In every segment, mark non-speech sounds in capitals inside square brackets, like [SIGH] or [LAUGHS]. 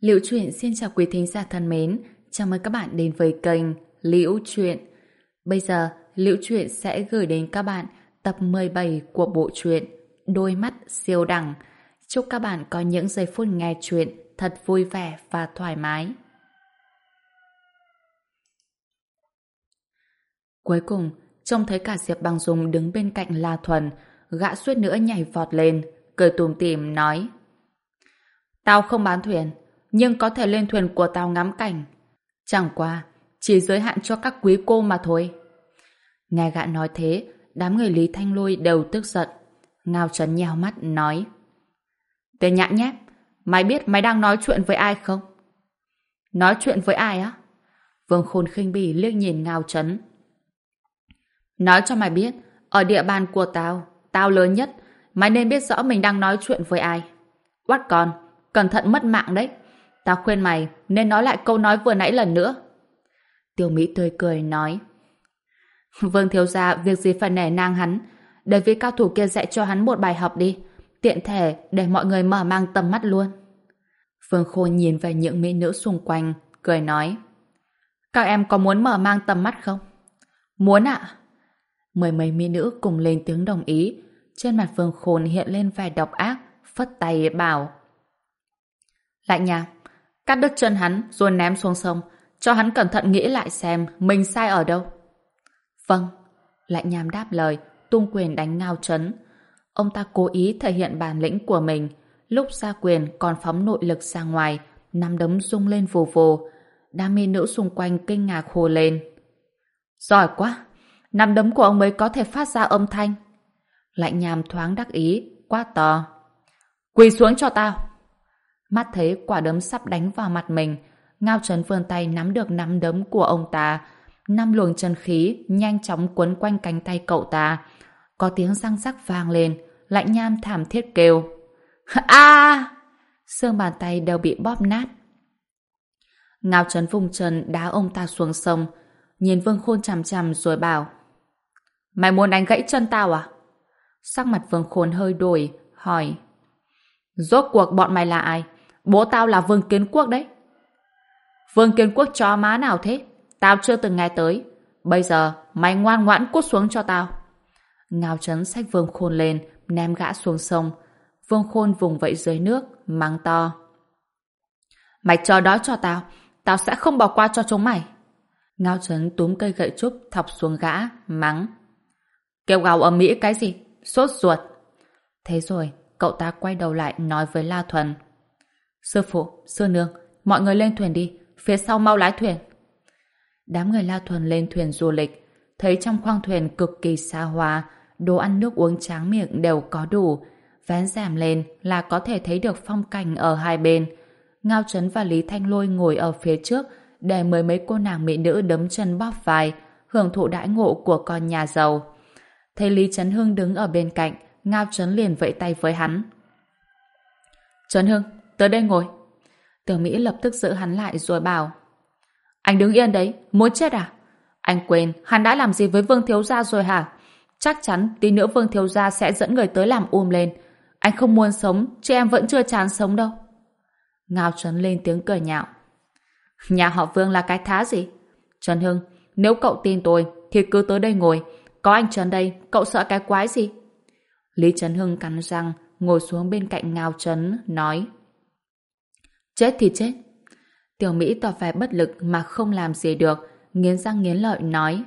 Liễu Chuyện xin chào quý thính giả thân mến, chào mừng các bạn đến với kênh Liễu Chuyện. Bây giờ, Liễu Chuyện sẽ gửi đến các bạn tập 17 của bộ truyện Đôi mắt siêu đẳng. Chúc các bạn có những giây phút nghe chuyện thật vui vẻ và thoải mái. Cuối cùng, trông thấy cả Diệp Bằng Dung đứng bên cạnh La Thuần, gã suýt nữa nhảy vọt lên, cười tùm tìm nói Tao không bán thuyền, nhưng có thể lên thuyền của tao ngắm cảnh. Chẳng qua, chỉ giới hạn cho các quý cô mà thôi. Nghe gã nói thế, đám người Lý Thanh Lôi đều tức giận. Ngao Trấn nheo mắt nói Tên nhã nhép, mày biết mày đang nói chuyện với ai không? Nói chuyện với ai á? Vương Khôn khinh bỉ liếc nhìn Ngao Trấn. Nói cho mày biết, ở địa bàn của tao, tao lớn nhất, mày nên biết rõ mình đang nói chuyện với ai. Quát con, cẩn thận mất mạng đấy. Tao khuyên mày nên nói lại câu nói vừa nãy lần nữa. Tiêu Mỹ tươi cười nói. Vương thiếu gia việc gì phải nể nang hắn. Để vị cao thủ kia dạy cho hắn một bài học đi. Tiện thể để mọi người mở mang tầm mắt luôn. Vương Khôn nhìn về những mỹ nữ xung quanh, cười nói. Các em có muốn mở mang tầm mắt không? Muốn ạ. Mười mấy mỹ nữ cùng lên tiếng đồng ý. Trên mặt Vương Khôn hiện lên vẻ độc ác, phất tay bảo. Lại nhà, cắt đứt chân hắn rồi ném xuống sông, cho hắn cẩn thận nghĩ lại xem mình sai ở đâu. Vâng, Lạnh nhàm đáp lời, tung quyền đánh ngao chấn. Ông ta cố ý thể hiện bản lĩnh của mình, lúc ra quyền còn phóng nội lực ra ngoài, nắm đấm rung lên vù vù. Đám mê nữ xung quanh kinh ngạc hồ lên. Giỏi quá! Nắm đấm của ông ấy có thể phát ra âm thanh. Lạnh nhàm thoáng đắc ý, quá to. Quỳ xuống cho tao! Mắt thấy quả đấm sắp đánh vào mặt mình, Ngao Trấn vươn tay nắm được nắm đấm của ông ta. Năm luồng chân khí nhanh chóng quấn quanh cánh tay cậu ta. Có tiếng răng rắc vang lên, lạnh nham thảm thiết kêu. [LAUGHS] a Xương bàn tay đều bị bóp nát. Ngao Trấn vùng chân đá ông ta xuống sông, nhìn Vương Khôn chằm chằm rồi bảo Mày muốn đánh gãy chân tao à? Sắc mặt Vương Khôn hơi đổi, hỏi Rốt cuộc bọn mày là ai? Bố tao là Vương Kiến Quốc đấy. Vương Kiến Quốc cho má nào thế? Tao chưa từng nghe tới. Bây giờ, mày ngoan ngoãn cút xuống cho tao. Ngao chấn xách Vương Khôn lên, ném gã xuống sông. Vương Khôn vùng vẫy dưới nước, mắng to. Mày chờ đó cho tao, tao sẽ không bỏ qua cho chúng mày. Ngao chấn túm cây gậy trúc thọc xuống gã, mắng. Kêu gào ở Mỹ cái gì? Sốt ruột. Thế rồi, cậu ta quay đầu lại nói với La Thuần. Sư phụ, sư nương, mọi người lên thuyền đi, phía sau mau lái thuyền. Đám người La Thuần lên thuyền du lịch, thấy trong khoang thuyền cực kỳ xa hoa, đồ ăn nước uống tráng miệng đều có đủ. Vén rèm lên là có thể thấy được phong cảnh ở hai bên. Ngao Trấn và Lý Thanh Lôi ngồi ở phía trước để mời mấy cô nàng mỹ nữ đấm chân bóp vai, hưởng thụ đãi ngộ của con nhà giàu. Thấy Lý Trấn Hưng đứng ở bên cạnh, Ngao Trấn liền vẫy tay với hắn. Trấn Hưng, tới đây ngồi. Tiểu Mỹ lập tức giữ hắn lại rồi bảo Anh đứng yên đấy, muốn chết à? Anh quên, hắn đã làm gì với Vương Thiếu Gia rồi hả? Chắc chắn tí nữa Vương Thiếu Gia sẽ dẫn người tới làm um lên. Anh không muốn sống, chứ em vẫn chưa chán sống đâu. Ngao Trấn lên tiếng cười nhạo. Nhà họ Vương là cái thá gì? Trần Hưng, nếu cậu tin tôi, thì cứ tới đây ngồi. Có anh Trần đây, cậu sợ cái quái gì? Lý trần Hưng cắn răng, ngồi xuống bên cạnh Ngao Trấn, nói Chết thì chết. Tiểu Mỹ tỏ vẻ bất lực mà không làm gì được, nghiến răng nghiến lợi nói.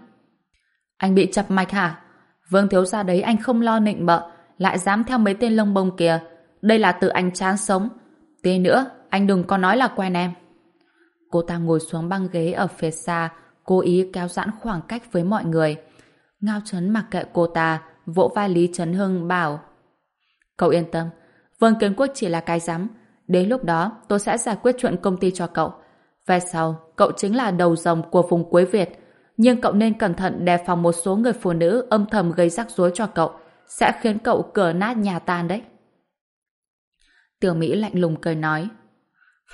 Anh bị chập mạch hả? Vương thiếu gia đấy anh không lo nịnh bợ, lại dám theo mấy tên lông bông kìa. Đây là tự anh chán sống. Tí nữa, anh đừng có nói là quen em. Cô ta ngồi xuống băng ghế ở phía xa, cố ý kéo giãn khoảng cách với mọi người. Ngao Trấn mặc kệ cô ta, vỗ vai Lý Trấn Hưng bảo Cậu yên tâm, Vương Kiến Quốc chỉ là cái rắm Đến lúc đó, tôi sẽ giải quyết chuyện công ty cho cậu. Về sau, cậu chính là đầu rồng của vùng cuối Việt. Nhưng cậu nên cẩn thận đề phòng một số người phụ nữ âm thầm gây rắc rối cho cậu. Sẽ khiến cậu cửa nát nhà tan đấy. Tiểu Mỹ lạnh lùng cười nói.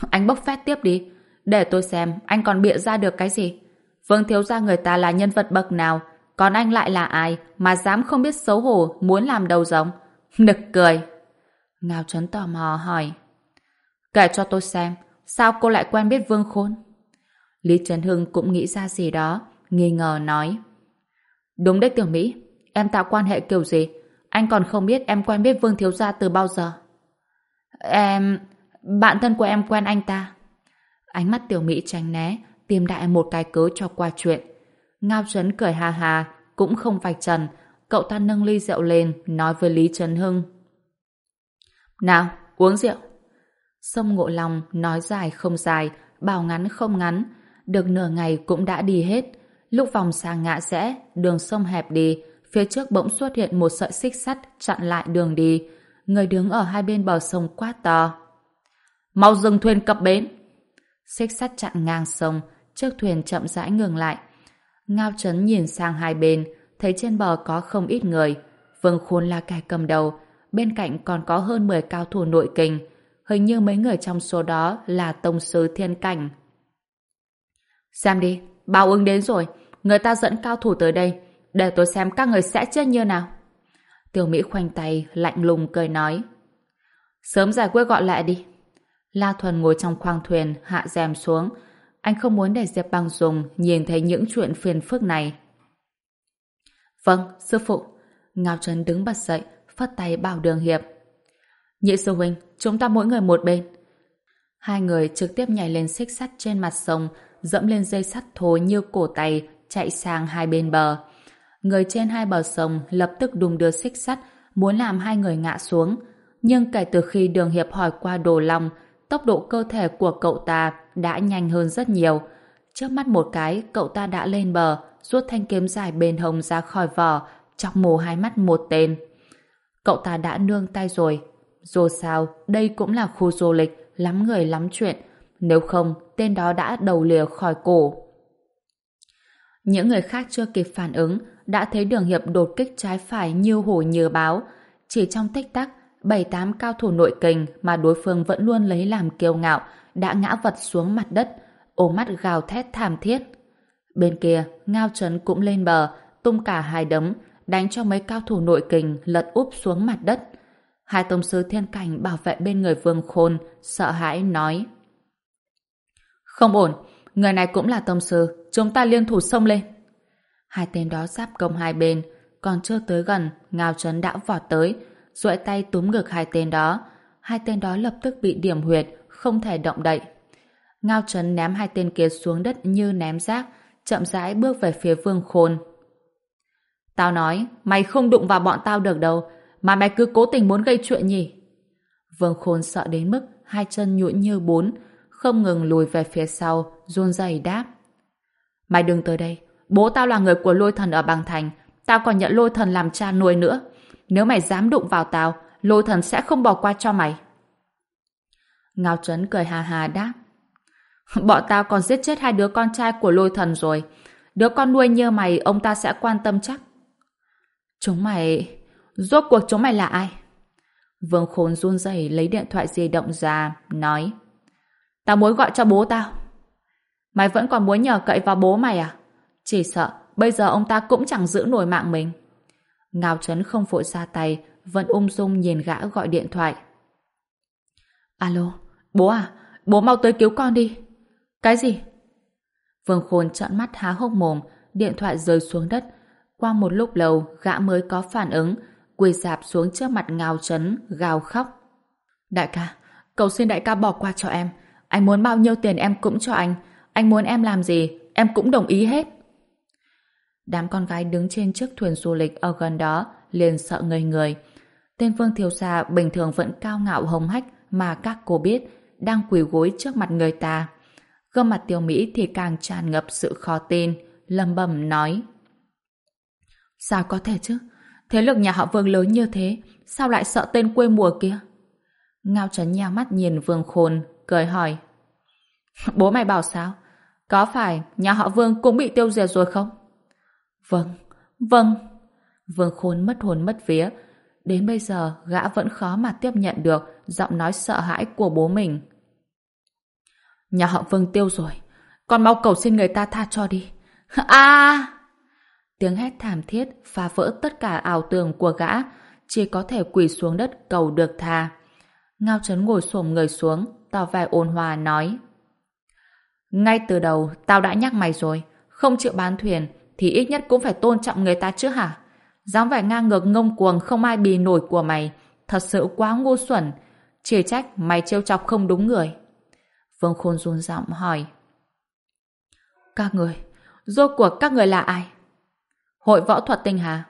Anh bốc phét tiếp đi. Để tôi xem anh còn bịa ra được cái gì. Vương thiếu gia người ta là nhân vật bậc nào. Còn anh lại là ai mà dám không biết xấu hổ muốn làm đầu rồng. Nực cười. Ngao Trấn tò mò hỏi. Kể cho tôi xem, sao cô lại quen biết Vương Khôn? Lý trần Hưng cũng nghĩ ra gì đó, nghi ngờ nói. Đúng đấy Tiểu Mỹ, em tạo quan hệ kiểu gì? Anh còn không biết em quen biết Vương Thiếu Gia từ bao giờ. Em... bạn thân của em quen anh ta. Ánh mắt Tiểu Mỹ tránh né, tìm đại một cái cớ cho qua chuyện. Ngao Trấn cười hà hà, cũng không vạch trần. Cậu ta nâng ly rượu lên, nói với Lý Trấn Hưng. Nào, uống rượu. Sông Ngộ Lòng nói dài không dài, bảo ngắn không ngắn. Được nửa ngày cũng đã đi hết. Lúc vòng sang ngã rẽ, đường sông hẹp đi, phía trước bỗng xuất hiện một sợi xích sắt chặn lại đường đi. Người đứng ở hai bên bờ sông quá to. Mau dừng thuyền cập bến! Xích sắt chặn ngang sông, chiếc thuyền chậm rãi ngừng lại. Ngao Trấn nhìn sang hai bên, thấy trên bờ có không ít người. Vương Khôn là kẻ cầm đầu, bên cạnh còn có hơn 10 cao thủ nội kinh. Hình như mấy người trong số đó là tông sứ thiên cảnh. Xem đi, bao ứng đến rồi, người ta dẫn cao thủ tới đây, để tôi xem các người sẽ chết như nào. Tiểu Mỹ khoanh tay, lạnh lùng cười nói. Sớm giải quyết gọi lại đi. La Thuần ngồi trong khoang thuyền, hạ rèm xuống. Anh không muốn để Diệp Băng Dùng nhìn thấy những chuyện phiền phức này. Vâng, sư phụ. Ngao Trấn đứng bật dậy, phất tay bảo đường hiệp. Nhị sư huynh, chúng ta mỗi người một bên. Hai người trực tiếp nhảy lên xích sắt trên mặt sông, dẫm lên dây sắt thô như cổ tay, chạy sang hai bên bờ. Người trên hai bờ sông lập tức đùng đưa xích sắt, muốn làm hai người ngã xuống. Nhưng kể từ khi đường hiệp hỏi qua đồ long, tốc độ cơ thể của cậu ta đã nhanh hơn rất nhiều. Trước mắt một cái, cậu ta đã lên bờ, rút thanh kiếm dài bên hông ra khỏi vỏ, chọc mù hai mắt một tên. Cậu ta đã nương tay rồi. Dù sao, đây cũng là khu du lịch, lắm người lắm chuyện. Nếu không, tên đó đã đầu lìa khỏi cổ. Những người khác chưa kịp phản ứng, đã thấy đường hiệp đột kích trái phải như hổ như báo. Chỉ trong tích tắc, bảy tám cao thủ nội kình mà đối phương vẫn luôn lấy làm kiêu ngạo đã ngã vật xuống mặt đất, ố mắt gào thét thảm thiết. Bên kia, Ngao Trấn cũng lên bờ, tung cả hai đấm, đánh cho mấy cao thủ nội kình lật úp xuống mặt đất. Hai tông sư thiên cảnh bảo vệ bên người vương khôn, sợ hãi nói. Không ổn, người này cũng là tông sư, chúng ta liên thủ xông lên. Hai tên đó giáp công hai bên, còn chưa tới gần, Ngao Trấn đã vọt tới, duỗi tay túm ngực hai tên đó. Hai tên đó lập tức bị điểm huyệt, không thể động đậy. Ngao Trấn ném hai tên kia xuống đất như ném rác, chậm rãi bước về phía Vương Khôn. Tao nói, mày không đụng vào bọn tao được đâu, mà mày cứ cố tình muốn gây chuyện nhỉ? Vương Khôn sợ đến mức hai chân nhũn như bún, không ngừng lùi về phía sau, run rẩy đáp. Mày đừng tới đây, bố tao là người của lôi thần ở Bằng Thành, tao còn nhận lôi thần làm cha nuôi nữa. Nếu mày dám đụng vào tao, lôi thần sẽ không bỏ qua cho mày. Ngao Trấn cười hà hà đáp. [LAUGHS] Bọn tao còn giết chết hai đứa con trai của lôi thần rồi. Đứa con nuôi như mày, ông ta sẽ quan tâm chắc. Chúng mày... Rốt cuộc chúng mày là ai? Vương Khốn run rẩy lấy điện thoại di động ra, nói. Tao muốn gọi cho bố tao. Mày vẫn còn muốn nhờ cậy vào bố mày à? Chỉ sợ, bây giờ ông ta cũng chẳng giữ nổi mạng mình. Ngao Trấn không vội ra tay, vẫn ung dung nhìn gã gọi điện thoại. Alo, bố à, bố mau tới cứu con đi. Cái gì? Vương Khôn trợn mắt há hốc mồm, điện thoại rơi xuống đất. Qua một lúc lâu, gã mới có phản ứng, quỳ dạp xuống trước mặt Ngao Trấn, gào khóc. Đại ca, cầu xin đại ca bỏ qua cho em. Anh muốn bao nhiêu tiền em cũng cho anh. Anh muốn em làm gì, em cũng đồng ý hết. Đám con gái đứng trên chiếc thuyền du lịch ở gần đó liền sợ ngây người. Tên Vương Thiếu Gia bình thường vẫn cao ngạo hống hách mà các cô biết đang quỳ gối trước mặt người ta. Gương mặt Tiêu Mỹ thì càng tràn ngập sự khó tin, lầm bầm nói. Sao có thể chứ? Thế lực nhà họ Vương lớn như thế, sao lại sợ tên quê mùa kia? Ngao Trấn nheo mắt nhìn Vương Khôn, cười hỏi. [LAUGHS] Bố mày bảo sao? Có phải nhà họ Vương cũng bị tiêu diệt rồi không? Vâng, vâng. Vương Khôn mất hồn mất vía. Đến bây giờ, gã vẫn khó mà tiếp nhận được giọng nói sợ hãi của bố mình. Nhà họ Vương tiêu rồi. Con mau cầu xin người ta tha cho đi. a [LAUGHS] à! Tiếng hét thảm thiết phá vỡ tất cả ảo tưởng của gã, chỉ có thể quỳ xuống đất cầu được tha. Ngao Trấn ngồi xổm người xuống, tỏ vẻ ôn hòa nói. Ngay từ đầu, tao đã nhắc mày rồi, không chịu bán thuyền, thì ít nhất cũng phải tôn trọng người ta chứ hả? dám vẻ ngang ngược ngông cuồng không ai bì nổi của mày, thật sự quá ngu xuẩn, chỉ trách mày trêu chọc không đúng người. Vương Khôn run giọng hỏi. Các người, rốt cuộc các người là ai? Hội võ thuật tinh hà.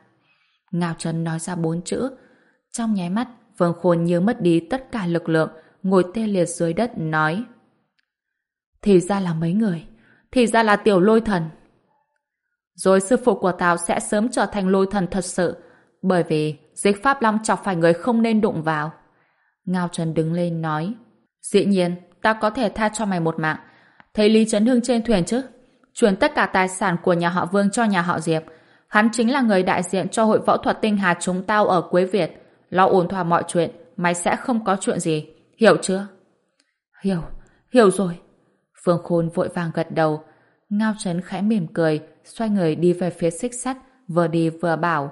Ngao Trần nói ra bốn chữ. Trong nháy mắt, Vương Khôn như mất đi tất cả lực lượng, ngồi tê liệt dưới đất nói. Thì ra là mấy người, thì ra là tiểu lôi thần. Rồi sư phụ của tao sẽ sớm trở thành lôi thần thật sự, bởi vì dịch pháp long chọc phải người không nên đụng vào. Ngao Trần đứng lên nói. Dĩ nhiên, ta có thể tha cho mày một mạng. Thấy Lý Trấn Hưng trên thuyền chứ? Chuyển tất cả tài sản của nhà họ Vương cho nhà họ Diệp. Hắn chính là người đại diện cho hội võ thuật tinh hà chúng tao ở Quế Việt. Lo ổn thỏa mọi chuyện, mày sẽ không có chuyện gì. Hiểu chưa? Hiểu, hiểu rồi. Phương Khôn vội vàng gật đầu. Ngao Trấn khẽ mỉm cười, xoay người đi về phía xích sắt, vừa đi vừa bảo.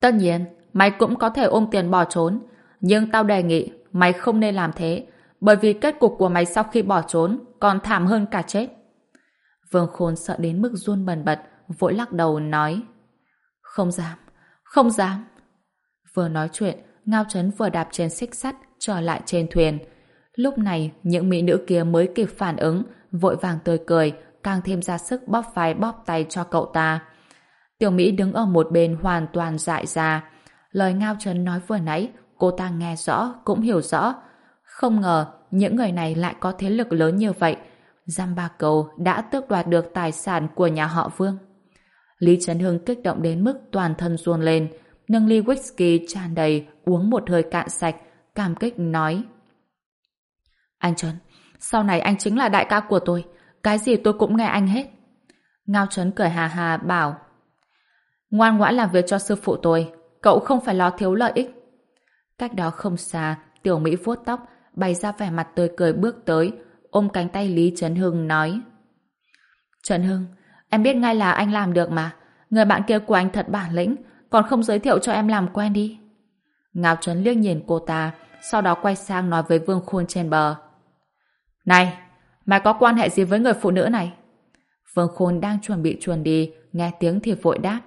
Tất nhiên, mày cũng có thể ôm tiền bỏ trốn, nhưng tao đề nghị mày không nên làm thế, bởi vì kết cục của mày sau khi bỏ trốn còn thảm hơn cả chết. Vương Khôn sợ đến mức run bần bật, vội lắc đầu nói Không dám, không dám. Vừa nói chuyện, Ngao Trấn vừa đạp trên xích sắt trở lại trên thuyền. Lúc này, những mỹ nữ kia mới kịp phản ứng, vội vàng tươi cười, càng thêm ra sức bóp vai bóp tay cho cậu ta. Tiểu Mỹ đứng ở một bên hoàn toàn dại ra. Lời Ngao Trấn nói vừa nãy, cô ta nghe rõ, cũng hiểu rõ. Không ngờ, những người này lại có thế lực lớn như vậy. Giam Ba Cầu đã tước đoạt được tài sản của nhà họ Vương. Lý Trấn Hưng kích động đến mức toàn thân ruồn lên, nâng ly whisky tràn đầy, uống một hơi cạn sạch, cảm kích nói. Anh Trấn, sau này anh chính là đại ca của tôi, cái gì tôi cũng nghe anh hết. Ngao Trấn cười hà hà bảo Ngoan ngoãn làm việc cho sư phụ tôi, cậu không phải lo thiếu lợi ích. Cách đó không xa, tiểu Mỹ vuốt tóc, bày ra vẻ mặt tươi cười bước tới, ôm cánh tay Lý Trấn Hưng nói Trấn Hưng, em biết ngay là anh làm được mà. Người bạn kia của anh thật bản lĩnh, còn không giới thiệu cho em làm quen đi. Ngao Trấn liếc nhìn cô ta, sau đó quay sang nói với Vương Khôn trên bờ. Này, mày có quan hệ gì với người phụ nữ này? Vương Khôn đang chuẩn bị chuồn đi, nghe tiếng thì vội đáp.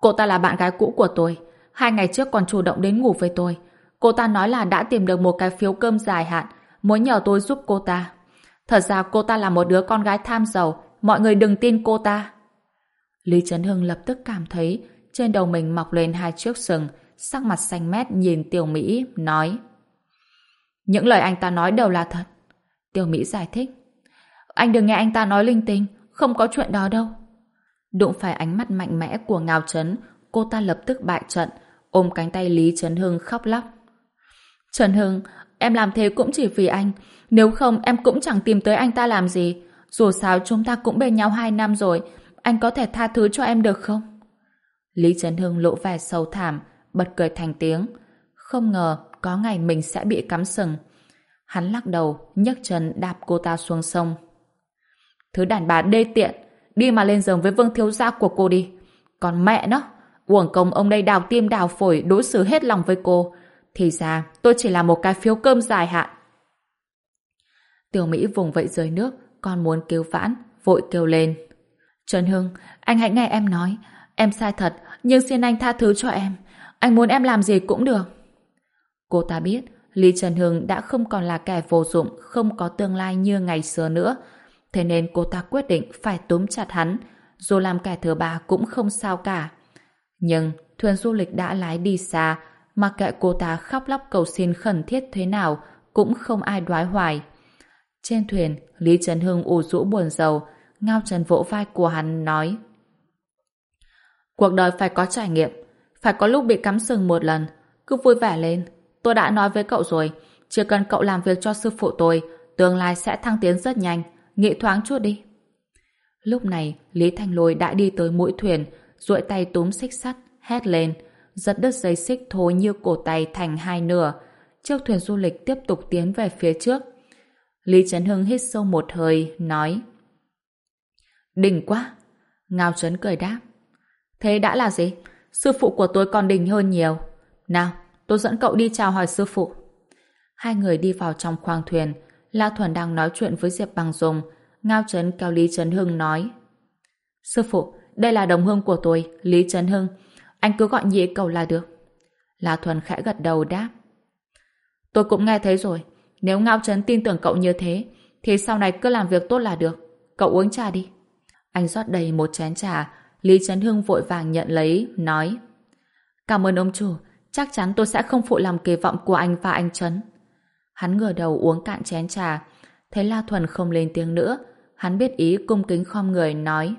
Cô ta là bạn gái cũ của tôi. Hai ngày trước còn chủ động đến ngủ với tôi. Cô ta nói là đã tìm được một cái phiếu cơm dài hạn, muốn nhờ tôi giúp cô ta. Thật ra cô ta là một đứa con gái tham giàu, mọi người đừng tin cô ta. Lý Trấn Hưng lập tức cảm thấy trên đầu mình mọc lên hai chiếc sừng, sắc mặt xanh mét nhìn Tiểu Mỹ, nói Những lời anh ta nói đều là thật. Tiểu Mỹ giải thích Anh đừng nghe anh ta nói linh tinh, không có chuyện đó đâu. Đụng phải ánh mắt mạnh mẽ của Ngao Trấn, cô ta lập tức bại trận, ôm cánh tay Lý Trấn Hưng khóc lóc. Trần Hưng, em làm thế cũng chỉ vì anh. Nếu không em cũng chẳng tìm tới anh ta làm gì. Dù sao chúng ta cũng bên nhau hai năm rồi. Anh có thể tha thứ cho em được không? Lý Trấn Hưng lộ vẻ sâu thảm, bật cười thành tiếng. Không ngờ có ngày mình sẽ bị cắm sừng. Hắn lắc đầu, nhấc chân đạp cô ta xuống sông. Thứ đàn bà đê tiện, đi mà lên giường với vương thiếu gia của cô đi. Còn mẹ nó, uổng công ông đây đào tim đào phổi đối xử hết lòng với cô. Thì ra, tôi chỉ là một cái phiếu cơm dài hạn. Tiểu Mỹ vùng vẫy dưới nước, con muốn kêu vãn, vội kêu lên. Trần Hưng, anh hãy nghe em nói. Em sai thật, nhưng xin anh tha thứ cho em. Anh muốn em làm gì cũng được. Cô ta biết, Lý Trần Hưng đã không còn là kẻ vô dụng, không có tương lai như ngày xưa nữa. Thế nên cô ta quyết định phải túm chặt hắn, dù làm kẻ thứ ba cũng không sao cả. Nhưng thuyền du lịch đã lái đi xa, mặc kệ cô ta khóc lóc cầu xin khẩn thiết thế nào, cũng không ai đoái hoài. Trên thuyền, Lý Trần Hưng ủ rũ buồn rầu, ngao trần vỗ vai của hắn nói Cuộc đời phải có trải nghiệm, phải có lúc bị cắm sừng một lần, cứ vui vẻ lên. Tôi đã nói với cậu rồi, chỉ cần cậu làm việc cho sư phụ tôi, tương lai sẽ thăng tiến rất nhanh, nghĩ thoáng chút đi. Lúc này, Lý Thanh Lôi đã đi tới mũi thuyền, duỗi tay túm xích sắt, hét lên, giật đứt dây xích thối như cổ tay thành hai nửa. Chiếc thuyền du lịch tiếp tục tiến về phía trước. Lý Trấn Hưng hít sâu một hơi, nói Đỉnh quá! Ngao Trấn cười đáp. Thế đã là gì? Sư phụ của tôi còn đỉnh hơn nhiều. Nào, tôi dẫn cậu đi chào hỏi sư phụ. Hai người đi vào trong khoang thuyền. La Thuần đang nói chuyện với Diệp Bằng Dùng. Ngao Trấn kéo Lý Trấn Hưng nói. Sư phụ, đây là đồng hương của tôi, Lý Trấn Hưng. Anh cứ gọi nhị cậu là được. La Thuần khẽ gật đầu đáp. Tôi cũng nghe thấy rồi. Nếu Ngao Trấn tin tưởng cậu như thế, thì sau này cứ làm việc tốt là được. Cậu uống trà đi. Anh rót đầy một chén trà. Lý Trấn Hưng vội vàng nhận lấy, nói. Cảm ơn ông chủ. Chắc chắn tôi sẽ không phụ lòng kỳ vọng của anh và anh Trấn. Hắn ngửa đầu uống cạn chén trà. Thấy La Thuần không lên tiếng nữa. Hắn biết ý cung kính khom người, nói.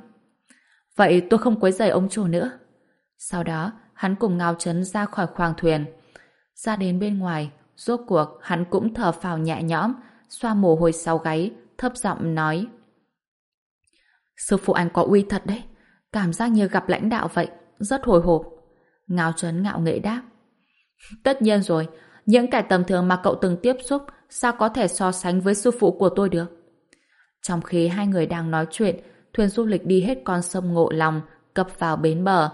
Vậy tôi không quấy rầy ông chủ nữa. Sau đó, hắn cùng Ngao Trấn ra khỏi khoang thuyền. Ra đến bên ngoài, rốt cuộc hắn cũng thở phào nhẹ nhõm, xoa mồ hôi sau gáy, thấp giọng nói. Sư phụ anh có uy thật đấy, cảm giác như gặp lãnh đạo vậy, rất hồi hộp. Ngao Trấn ngạo nghệ đáp. [LAUGHS] Tất nhiên rồi, những kẻ tầm thường mà cậu từng tiếp xúc sao có thể so sánh với sư phụ của tôi được. Trong khi hai người đang nói chuyện, thuyền du lịch đi hết con sông Ngộ Lòng, cập vào bến bờ.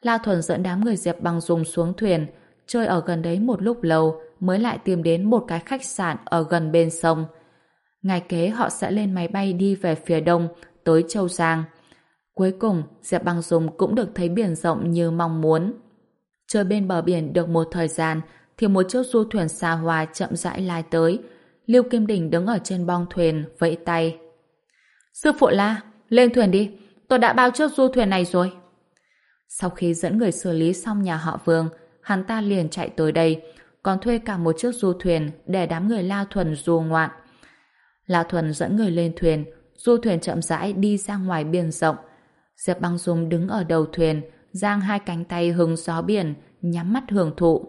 La Thuần dẫn đám người Diệp Bằng dùng xuống thuyền, chơi ở gần đấy một lúc lâu mới lại tìm đến một cái khách sạn ở gần bên sông. Ngày kế họ sẽ lên máy bay đi về phía đông, tới Châu Giang. Cuối cùng, Diệp Băng Dung cũng được thấy biển rộng như mong muốn. Chơi bên bờ biển được một thời gian, thì một chiếc du thuyền xa hoa chậm rãi lai tới. Lưu Kim Đình đứng ở trên bong thuyền, vẫy tay. Sư phụ La, lên thuyền đi, tôi đã bao chiếc du thuyền này rồi. Sau khi dẫn người xử lý xong nhà họ Vương, hắn ta liền chạy tới đây, còn thuê cả một chiếc du thuyền để đám người La Thuần du ngoạn. La Thuần dẫn người lên thuyền, du thuyền chậm rãi đi ra ngoài biển rộng. Diệp Băng Dung đứng ở đầu thuyền, giang hai cánh tay hứng gió biển, nhắm mắt hưởng thụ.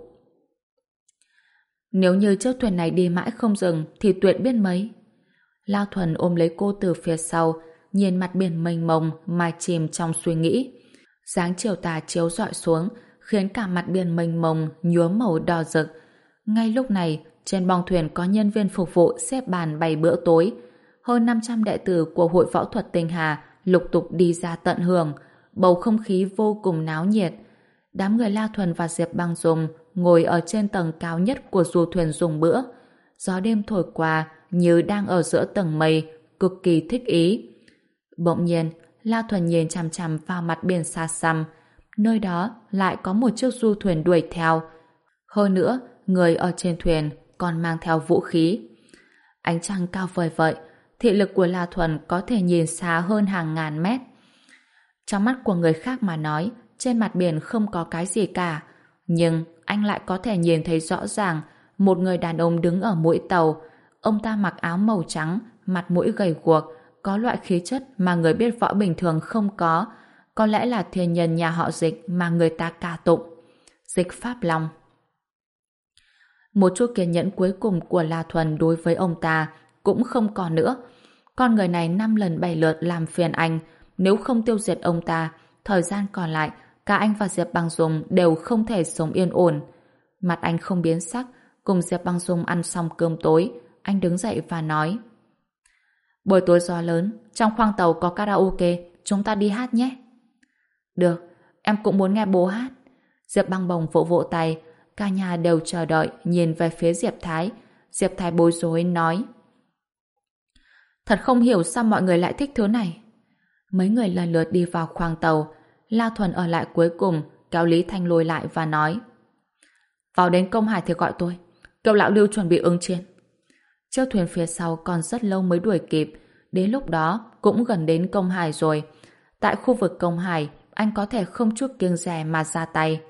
Nếu như chiếc thuyền này đi mãi không dừng thì tuyệt biết mấy. La Thuần ôm lấy cô từ phía sau, nhìn mặt biển mênh mông mà chìm trong suy nghĩ. Dáng chiều tà chiếu rọi xuống, khiến cả mặt biển mênh mông nhuốm màu đỏ rực. Ngay lúc này, trên bong thuyền có nhân viên phục vụ xếp bàn bày bữa tối. Hơn 500 đệ tử của Hội Võ thuật Tinh Hà lục tục đi ra tận hưởng. Bầu không khí vô cùng náo nhiệt. Đám người La Thuần và Diệp Băng Dùng ngồi ở trên tầng cao nhất của du thuyền dùng bữa. Gió đêm thổi qua như đang ở giữa tầng mây, cực kỳ thích ý. Bỗng nhiên, La Thuần nhìn chằm chằm vào mặt biển xa xăm. Nơi đó lại có một chiếc du thuyền đuổi theo. Hơn nữa, người ở trên thuyền còn mang theo vũ khí. Ánh trăng cao vời vợi, thị lực của La Thuần có thể nhìn xa hơn hàng ngàn mét. Trong mắt của người khác mà nói, trên mặt biển không có cái gì cả. Nhưng anh lại có thể nhìn thấy rõ ràng một người đàn ông đứng ở mũi tàu. Ông ta mặc áo màu trắng, mặt mũi gầy guộc, có loại khí chất mà người biết võ bình thường không có. Có lẽ là thiên nhân nhà họ dịch mà người ta ca tụng. Dịch Pháp Long một chút kiên nhẫn cuối cùng của La Thuần đối với ông ta cũng không còn nữa. Con người này năm lần bảy lượt làm phiền anh. Nếu không tiêu diệt ông ta, thời gian còn lại cả anh và Diệp Băng Dung đều không thể sống yên ổn. Mặt anh không biến sắc, cùng Diệp Băng Dung ăn xong cơm tối, anh đứng dậy và nói Buổi tối gió lớn, trong khoang tàu có karaoke, chúng ta đi hát nhé. Được, em cũng muốn nghe bố hát. Diệp băng bồng vỗ vỗ tay, cả nhà đều chờ đợi nhìn về phía Diệp Thái. Diệp Thái bối rối nói Thật không hiểu sao mọi người lại thích thứ này. Mấy người lần lượt đi vào khoang tàu, La Thuần ở lại cuối cùng, kéo Lý Thanh lôi lại và nói Vào đến công hải thì gọi tôi, kêu lão lưu chuẩn bị ứng chiến. Chiếc thuyền phía sau còn rất lâu mới đuổi kịp, đến lúc đó cũng gần đến công hải rồi. Tại khu vực công hải, anh có thể không chút kiêng rè mà ra tay.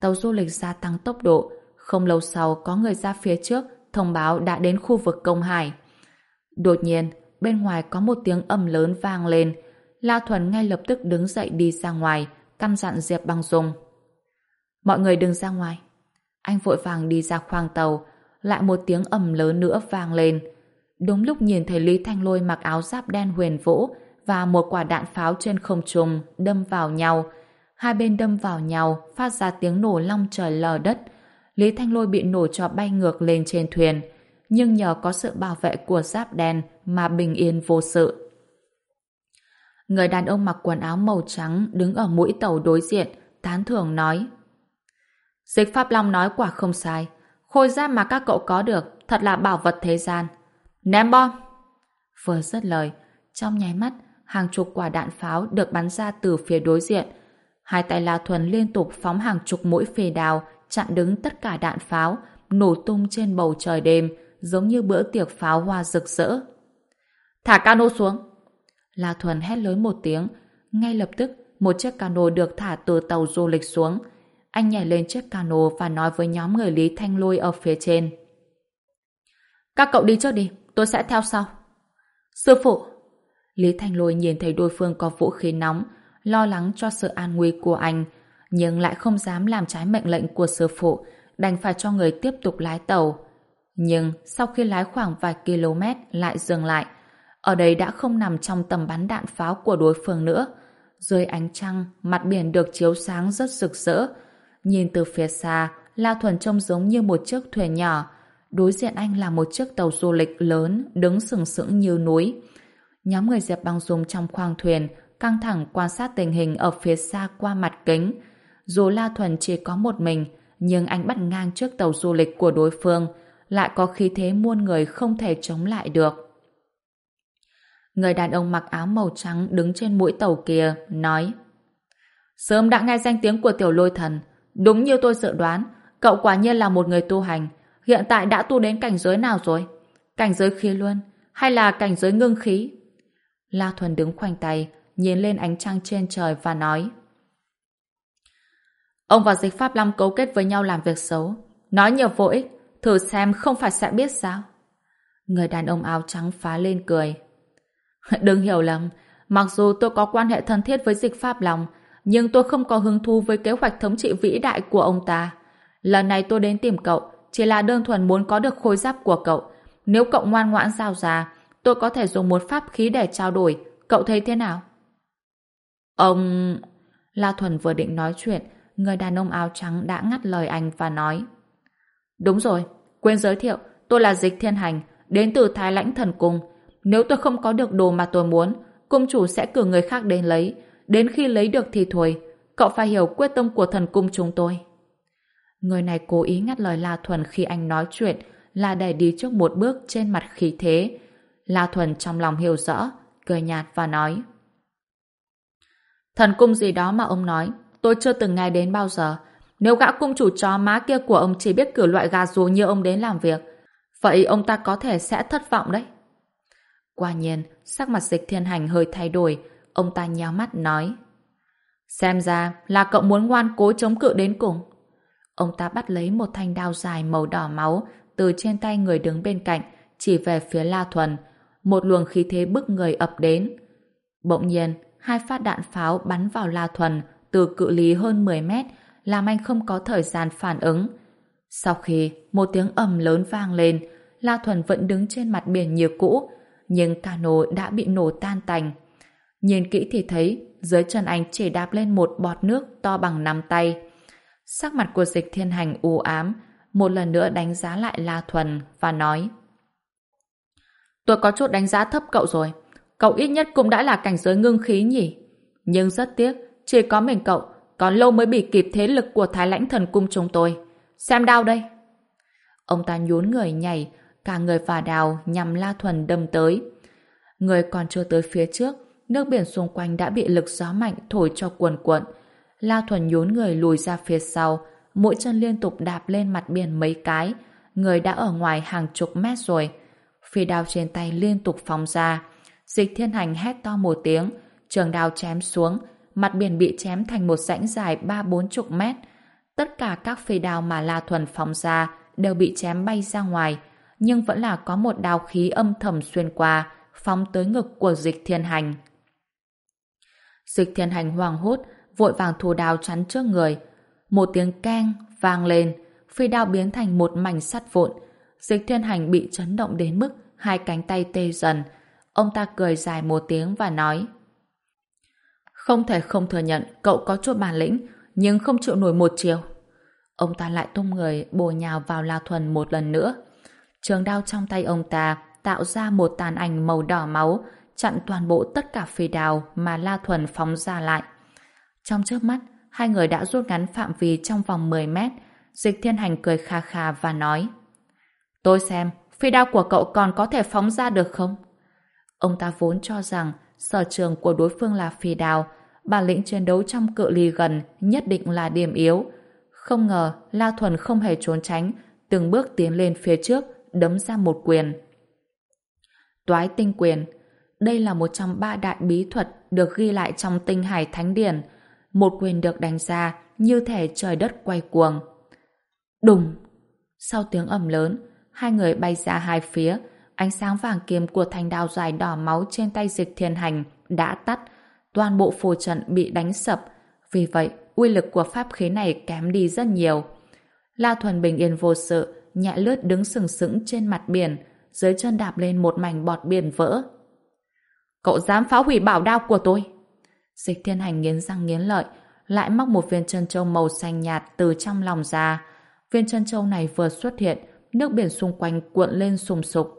Tàu du lịch gia tăng tốc độ, không lâu sau có người ra phía trước thông báo đã đến khu vực công hải. Đột nhiên, bên ngoài có một tiếng ầm lớn vang lên, La Thuần ngay lập tức đứng dậy đi ra ngoài, căn dặn Diệp Băng Dung. Mọi người đừng ra ngoài. Anh vội vàng đi ra khoang tàu, lại một tiếng ầm lớn nữa vang lên. Đúng lúc nhìn thấy Lý Thanh Lôi mặc áo giáp đen huyền vũ và một quả đạn pháo trên không trung đâm vào nhau. Hai bên đâm vào nhau, phát ra tiếng nổ long trời lở đất. Lý Thanh Lôi bị nổ cho bay ngược lên trên thuyền, nhưng nhờ có sự bảo vệ của giáp đen mà bình yên vô sự. Người đàn ông mặc quần áo màu trắng đứng ở mũi tàu đối diện, tán thưởng nói. Dịch Pháp Long nói quả không sai. Khôi giáp mà các cậu có được thật là bảo vật thế gian. Ném bom! Vừa dứt lời, trong nháy mắt, hàng chục quả đạn pháo được bắn ra từ phía đối diện. Hai tay La Thuần liên tục phóng hàng chục mũi phề đào, chặn đứng tất cả đạn pháo, nổ tung trên bầu trời đêm, giống như bữa tiệc pháo hoa rực rỡ. Thả cano xuống! La Thuần hét lớn một tiếng, ngay lập tức một chiếc cano được thả từ tàu du lịch xuống. Anh nhảy lên chiếc cano và nói với nhóm người Lý Thanh Lôi ở phía trên. Các cậu đi trước đi, tôi sẽ theo sau. Sư phụ! Lý Thanh Lôi nhìn thấy đối phương có vũ khí nóng, lo lắng cho sự an nguy của anh, nhưng lại không dám làm trái mệnh lệnh của sư phụ, đành phải cho người tiếp tục lái tàu. Nhưng sau khi lái khoảng vài km lại dừng lại, ở đây đã không nằm trong tầm bắn đạn pháo của đối phương nữa. Dưới ánh trăng, mặt biển được chiếu sáng rất rực rỡ. Nhìn từ phía xa, La Thuần trông giống như một chiếc thuyền nhỏ. Đối diện anh là một chiếc tàu du lịch lớn, đứng sừng sững như núi. Nhóm người dẹp băng dùng trong khoang thuyền, căng thẳng quan sát tình hình ở phía xa qua mặt kính. Dù La Thuần chỉ có một mình, nhưng anh bắt ngang trước tàu du lịch của đối phương, lại có khí thế muôn người không thể chống lại được. Người đàn ông mặc áo màu trắng đứng trên mũi tàu kia, nói Sớm đã nghe danh tiếng của tiểu lôi thần. Đúng như tôi dự đoán, cậu quả nhiên là một người tu hành. Hiện tại đã tu đến cảnh giới nào rồi? Cảnh giới khí luân? Hay là cảnh giới ngưng khí? La Thuần đứng khoanh tay, nhìn lên ánh trăng trên trời và nói Ông và dịch Pháp Long cấu kết với nhau làm việc xấu. Nói nhiều vô ích, thử xem không phải sẽ biết sao. Người đàn ông áo trắng phá lên cười. [LAUGHS] Đừng hiểu lầm, mặc dù tôi có quan hệ thân thiết với dịch Pháp Long, nhưng tôi không có hứng thú với kế hoạch thống trị vĩ đại của ông ta. Lần này tôi đến tìm cậu, chỉ là đơn thuần muốn có được khối giáp của cậu. Nếu cậu ngoan ngoãn giao ra, tôi có thể dùng một pháp khí để trao đổi. Cậu thấy thế nào? Ông... La Thuần vừa định nói chuyện, người đàn ông áo trắng đã ngắt lời anh và nói Đúng rồi, quên giới thiệu, tôi là Dịch Thiên Hành, đến từ Thái Lãnh Thần Cung. Nếu tôi không có được đồ mà tôi muốn, cung chủ sẽ cử người khác đến lấy. Đến khi lấy được thì thôi, cậu phải hiểu quyết tâm của thần cung chúng tôi. Người này cố ý ngắt lời La Thuần khi anh nói chuyện là để đi trước một bước trên mặt khí thế. La Thuần trong lòng hiểu rõ, cười nhạt và nói Thần cung gì đó mà ông nói, tôi chưa từng nghe đến bao giờ. Nếu gã cung chủ chó má kia của ông chỉ biết cử loại gà rùa như ông đến làm việc, vậy ông ta có thể sẽ thất vọng đấy. Quả nhiên, sắc mặt dịch thiên hành hơi thay đổi, ông ta nhéo mắt nói. Xem ra là cậu muốn ngoan cố chống cự đến cùng. Ông ta bắt lấy một thanh đao dài màu đỏ máu từ trên tay người đứng bên cạnh, chỉ về phía La Thuần. Một luồng khí thế bức người ập đến. Bỗng nhiên, hai phát đạn pháo bắn vào La Thuần từ cự lý hơn 10 mét, làm anh không có thời gian phản ứng. Sau khi một tiếng ầm lớn vang lên, La Thuần vẫn đứng trên mặt biển như cũ, nhưng cano đã bị nổ tan tành. Nhìn kỹ thì thấy dưới chân anh chỉ đạp lên một bọt nước to bằng nắm tay. Sắc mặt của dịch thiên hành u ám, một lần nữa đánh giá lại La Thuần và nói Tôi có chút đánh giá thấp cậu rồi. Cậu ít nhất cũng đã là cảnh giới ngưng khí nhỉ? Nhưng rất tiếc, chỉ có mình cậu, còn lâu mới bị kịp thế lực của Thái lãnh thần cung chúng tôi. Xem đau đây. Ông ta nhún người nhảy, cả người phà đào nhằm La Thuần đâm tới. Người còn chưa tới phía trước, nước biển xung quanh đã bị lực gió mạnh thổi cho cuồn cuộn. La Thuần nhún người lùi ra phía sau, mỗi chân liên tục đạp lên mặt biển mấy cái, người đã ở ngoài hàng chục mét rồi. Phi đao trên tay liên tục phóng ra. Dịch thiên hành hét to một tiếng, trường đao chém xuống, mặt biển bị chém thành một rãnh dài ba bốn chục mét. Tất cả các phi đao mà La Thuần phóng ra đều bị chém bay ra ngoài, nhưng vẫn là có một đao khí âm thầm xuyên qua, phóng tới ngực của dịch thiên hành. Dịch thiên hành hoàng hốt, vội vàng thu đao chắn trước người. Một tiếng keng vang lên, phi đao biến thành một mảnh sắt vụn. Dịch thiên hành bị chấn động đến mức hai cánh tay tê dần. Ông ta cười dài một tiếng và nói Không thể không thừa nhận cậu có chút bản lĩnh, nhưng không chịu nổi một chiều. Ông ta lại tung người bổ nhào vào La Thuần một lần nữa. Trường đao trong tay ông ta tạo ra một tàn ảnh màu đỏ máu, chặn toàn bộ tất cả phi đào mà La Thuần phóng ra lại. Trong chớp mắt, hai người đã rút ngắn phạm vi trong vòng 10 mét. Dịch thiên hành cười kha kha và nói Tôi xem, phi đao của cậu còn có thể phóng ra được không? Ông ta vốn cho rằng sở trường của đối phương là phi đào bản lĩnh chiến đấu trong cự ly gần nhất định là điểm yếu. Không ngờ La Thuần không hề trốn tránh, từng bước tiến lên phía trước, đấm ra một quyền. Toái tinh quyền Đây là một trong ba đại bí thuật được ghi lại trong tinh hải thánh điển. Một quyền được đánh ra như thể trời đất quay cuồng. Đùng! Sau tiếng ầm lớn, hai người bay ra hai phía, ánh sáng vàng kiếm của thành đào dài đỏ máu trên tay dịch thiên hành đã tắt, toàn bộ phù trận bị đánh sập. Vì vậy, uy lực của pháp khí này kém đi rất nhiều. La Thuần bình yên vô sự, nhẹ lướt đứng sừng sững trên mặt biển, dưới chân đạp lên một mảnh bọt biển vỡ. Cậu dám phá hủy bảo đao của tôi? Dịch thiên hành nghiến răng nghiến lợi, lại móc một viên chân châu màu xanh nhạt từ trong lòng ra. Viên chân châu này vừa xuất hiện, nước biển xung quanh cuộn lên sùng sục.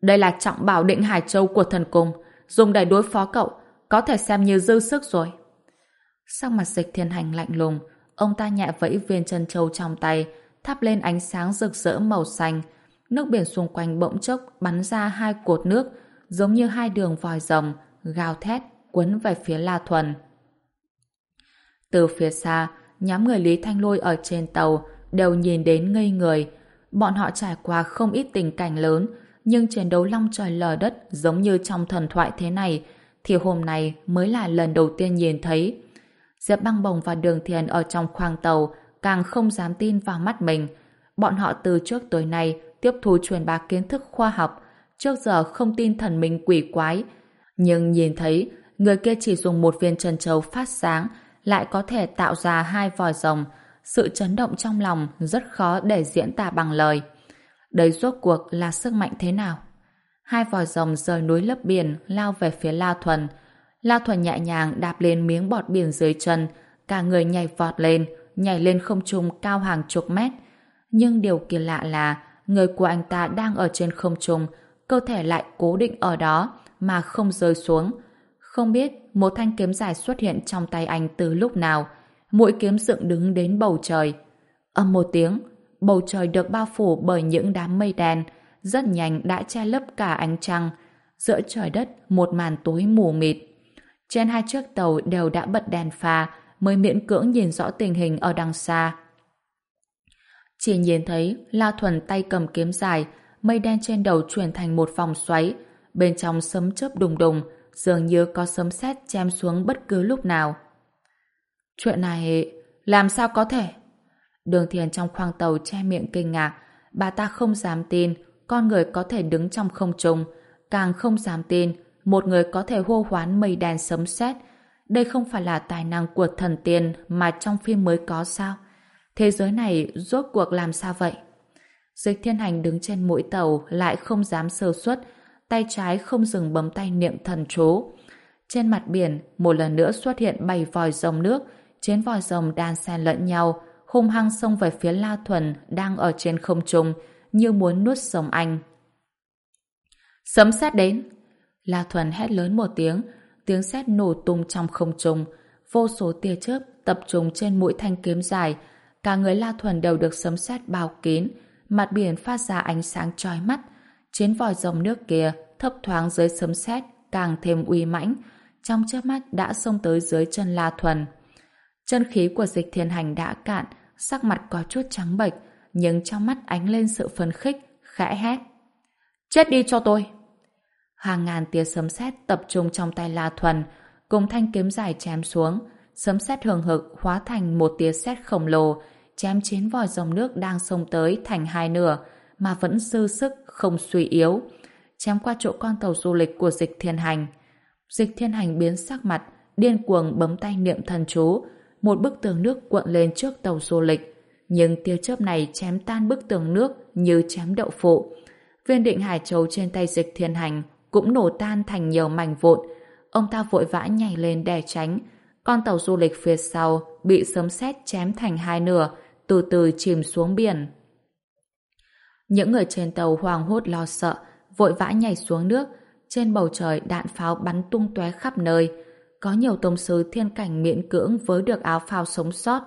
Đây là trọng bảo định hải châu của thần cung, dùng để đối phó cậu, có thể xem như dư sức rồi. Sau mặt dịch thiên hành lạnh lùng, ông ta nhẹ vẫy viên chân châu trong tay, thắp lên ánh sáng rực rỡ màu xanh. Nước biển xung quanh bỗng chốc bắn ra hai cột nước, giống như hai đường vòi rồng, gào thét, quấn về phía La Thuần. Từ phía xa, nhóm người Lý Thanh Lôi ở trên tàu đều nhìn đến ngây người. Bọn họ trải qua không ít tình cảnh lớn, nhưng chiến đấu long trời lở đất giống như trong thần thoại thế này, thì hôm nay mới là lần đầu tiên nhìn thấy. Diệp băng bồng và đường thiền ở trong khoang tàu càng không dám tin vào mắt mình. Bọn họ từ trước tới nay tiếp thu truyền bá kiến thức khoa học, trước giờ không tin thần minh quỷ quái. Nhưng nhìn thấy người kia chỉ dùng một viên trần châu phát sáng lại có thể tạo ra hai vòi rồng, sự chấn động trong lòng rất khó để diễn tả bằng lời. Đấy rốt cuộc là sức mạnh thế nào? Hai vòi rồng rời núi lấp biển lao về phía La Thuần. La Thuần nhẹ nhàng đạp lên miếng bọt biển dưới chân, cả người nhảy vọt lên, nhảy lên không trung cao hàng chục mét. Nhưng điều kỳ lạ là người của anh ta đang ở trên không trung, cơ thể lại cố định ở đó mà không rơi xuống. Không biết một thanh kiếm dài xuất hiện trong tay anh từ lúc nào, mũi kiếm dựng đứng đến bầu trời. Âm một tiếng, bầu trời được bao phủ bởi những đám mây đen, rất nhanh đã che lấp cả ánh trăng. Giữa trời đất một màn tối mù mịt. Trên hai chiếc tàu đều đã bật đèn pha, mới miễn cưỡng nhìn rõ tình hình ở đằng xa. Chỉ nhìn thấy La Thuần tay cầm kiếm dài, mây đen trên đầu chuyển thành một vòng xoáy, bên trong sấm chớp đùng đùng, dường như có sấm sét chém xuống bất cứ lúc nào. Chuyện này làm sao có thể? Đường Thiền trong khoang tàu che miệng kinh ngạc, bà ta không dám tin con người có thể đứng trong không trung, càng không dám tin một người có thể hô hoán mây đèn sấm sét. Đây không phải là tài năng của thần tiên mà trong phim mới có sao? Thế giới này rốt cuộc làm sao vậy? Dịch thiên hành đứng trên mũi tàu lại không dám sơ suất, tay trái không dừng bấm tay niệm thần chú. Trên mặt biển, một lần nữa xuất hiện bảy vòi rồng nước, trên vòi rồng đan xen lẫn nhau, hung hăng xông về phía La Thuần đang ở trên không trung, như muốn nuốt sống anh. Sấm sét đến! La Thuần hét lớn một tiếng, tiếng sét nổ tung trong không trung, vô số tia chớp tập trung trên mũi thanh kiếm dài, cả người La Thuần đều được sấm sét bao kín, mặt biển phát ra ánh sáng chói mắt, chiến vòi dòng nước kia thấp thoáng dưới sấm sét càng thêm uy mãnh, trong chớp mắt đã xông tới dưới chân La Thuần. Chân khí của dịch thiên hành đã cạn, sắc mặt có chút trắng bệch, nhưng trong mắt ánh lên sự phấn khích, khẽ hét. Chết đi cho tôi! Hàng ngàn tia sấm sét tập trung trong tay La Thuần, cùng thanh kiếm dài chém xuống, sấm sét hừng hực hóa thành một tia sét khổng lồ, chém chiến vòi dòng nước đang sông tới thành hai nửa, mà vẫn dư sức, không suy yếu. Chém qua chỗ con tàu du lịch của dịch thiên hành. Dịch thiên hành biến sắc mặt, điên cuồng bấm tay niệm thần chú, một bức tường nước cuộn lên trước tàu du lịch. Nhưng tia chớp này chém tan bức tường nước như chém đậu phụ. Viên định hải châu trên tay dịch thiên hành cũng nổ tan thành nhiều mảnh vụn. Ông ta vội vã nhảy lên đè tránh. Con tàu du lịch phía sau bị sấm sét chém thành hai nửa, từ từ chìm xuống biển. Những người trên tàu hoang hốt lo sợ, vội vã nhảy xuống nước. Trên bầu trời đạn pháo bắn tung tóe khắp nơi. Có nhiều tông sứ thiên cảnh miễn cưỡng với được áo phao sống sót.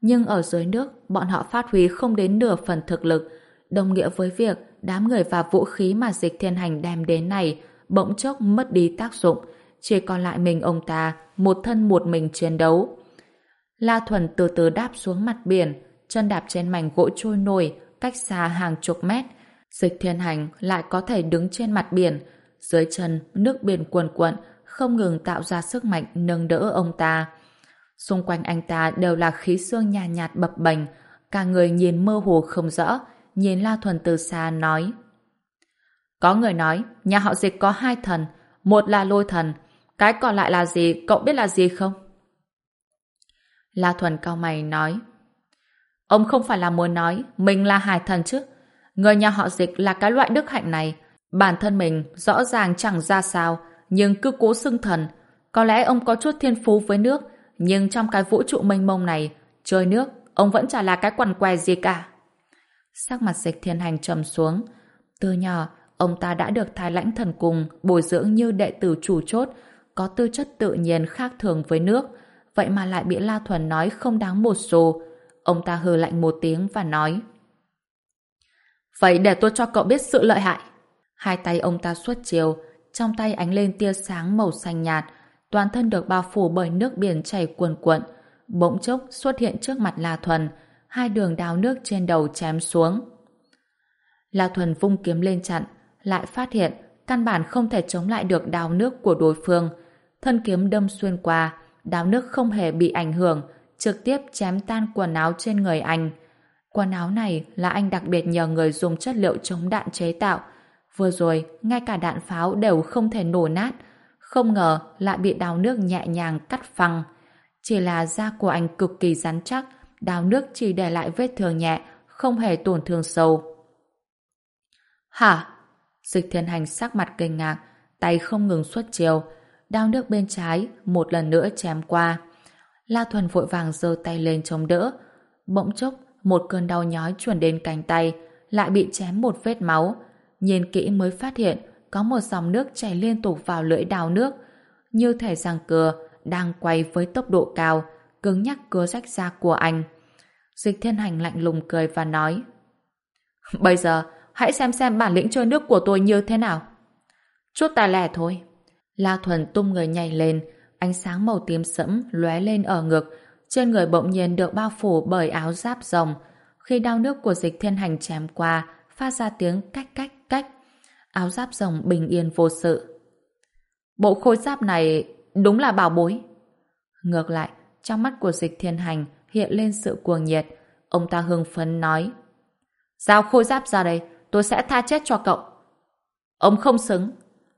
Nhưng ở dưới nước, bọn họ phát huy không đến nửa phần thực lực, đồng nghĩa với việc đám người và vũ khí mà dịch thiên hành đem đến này bỗng chốc mất đi tác dụng, chỉ còn lại mình ông ta, một thân một mình chiến đấu. La Thuần từ từ đáp xuống mặt biển, chân đạp trên mảnh gỗ trôi nổi, cách xa hàng chục mét. Dịch thiên hành lại có thể đứng trên mặt biển, dưới chân nước biển cuồn cuộn, không ngừng tạo ra sức mạnh nâng đỡ ông ta. Xung quanh anh ta đều là khí xương nhạt nhạt bập bềnh, cả người nhìn mơ hồ không rõ, nhìn La Thuần từ xa nói. Có người nói, nhà họ dịch có hai thần, một là lôi thần, cái còn lại là gì, cậu biết là gì không? La Thuần cao mày nói. Ông không phải là muốn nói mình là hải thần chứ. Người nhà họ dịch là cái loại đức hạnh này. Bản thân mình rõ ràng chẳng ra sao, nhưng cứ cố xưng thần. Có lẽ ông có chút thiên phú với nước, nhưng trong cái vũ trụ mênh mông này, chơi nước, ông vẫn chả là cái quằn què gì cả. Sắc mặt dịch thiên hành trầm xuống. Từ nhỏ, ông ta đã được thái lãnh thần cùng bồi dưỡng như đệ tử chủ chốt, có tư chất tự nhiên khác thường với nước, vậy mà lại bị La Thuần nói không đáng một xu. Ông ta hừ lạnh một tiếng và nói Vậy để tôi cho cậu biết sự lợi hại. Hai tay ông ta suốt chiều, trong tay ánh lên tia sáng màu xanh nhạt, toàn thân được bao phủ bởi nước biển chảy cuồn cuộn. Bỗng chốc xuất hiện trước mặt La Thuần, hai đường đào nước trên đầu chém xuống. La Thuần vung kiếm lên chặn, lại phát hiện căn bản không thể chống lại được đào nước của đối phương. Thân kiếm đâm xuyên qua, đào nước không hề bị ảnh hưởng, trực tiếp chém tan quần áo trên người anh. Quần áo này là anh đặc biệt nhờ người dùng chất liệu chống đạn chế tạo. Vừa rồi, ngay cả đạn pháo đều không thể nổ nát. Không ngờ lại bị đào nước nhẹ nhàng cắt phăng. Chỉ là da của anh cực kỳ rắn chắc, đào nước chỉ để lại vết thương nhẹ, không hề tổn thương sâu. Hả? Dịch thiên hành sắc mặt kinh ngạc, tay không ngừng xuất chiều. Đao nước bên trái một lần nữa chém qua. La Thuần vội vàng giơ tay lên chống đỡ. Bỗng chốc, một cơn đau nhói chuyển đến cánh tay, lại bị chém một vết máu. Nhìn kỹ mới phát hiện có một dòng nước chảy liên tục vào lưỡi đào nước. Như thể rằng cửa đang quay với tốc độ cao, cứng nhắc cưa rách da của anh. Dịch thiên hành lạnh lùng cười và nói Bây giờ, hãy xem xem bản lĩnh chơi nước của tôi như thế nào. Chút tài lẻ thôi. La Thuần tung người nhảy lên, ánh sáng màu tím sẫm lóe lên ở ngực, trên người bỗng nhiên được bao phủ bởi áo giáp rồng. Khi đao nước của dịch thiên hành chém qua, phát ra tiếng cách cách cách. Áo giáp rồng bình yên vô sự. Bộ khôi giáp này đúng là bảo bối. Ngược lại, trong mắt của dịch thiên hành hiện lên sự cuồng nhiệt. Ông ta hưng phấn nói Giao khôi giáp ra đây, tôi sẽ tha chết cho cậu. Ông không xứng.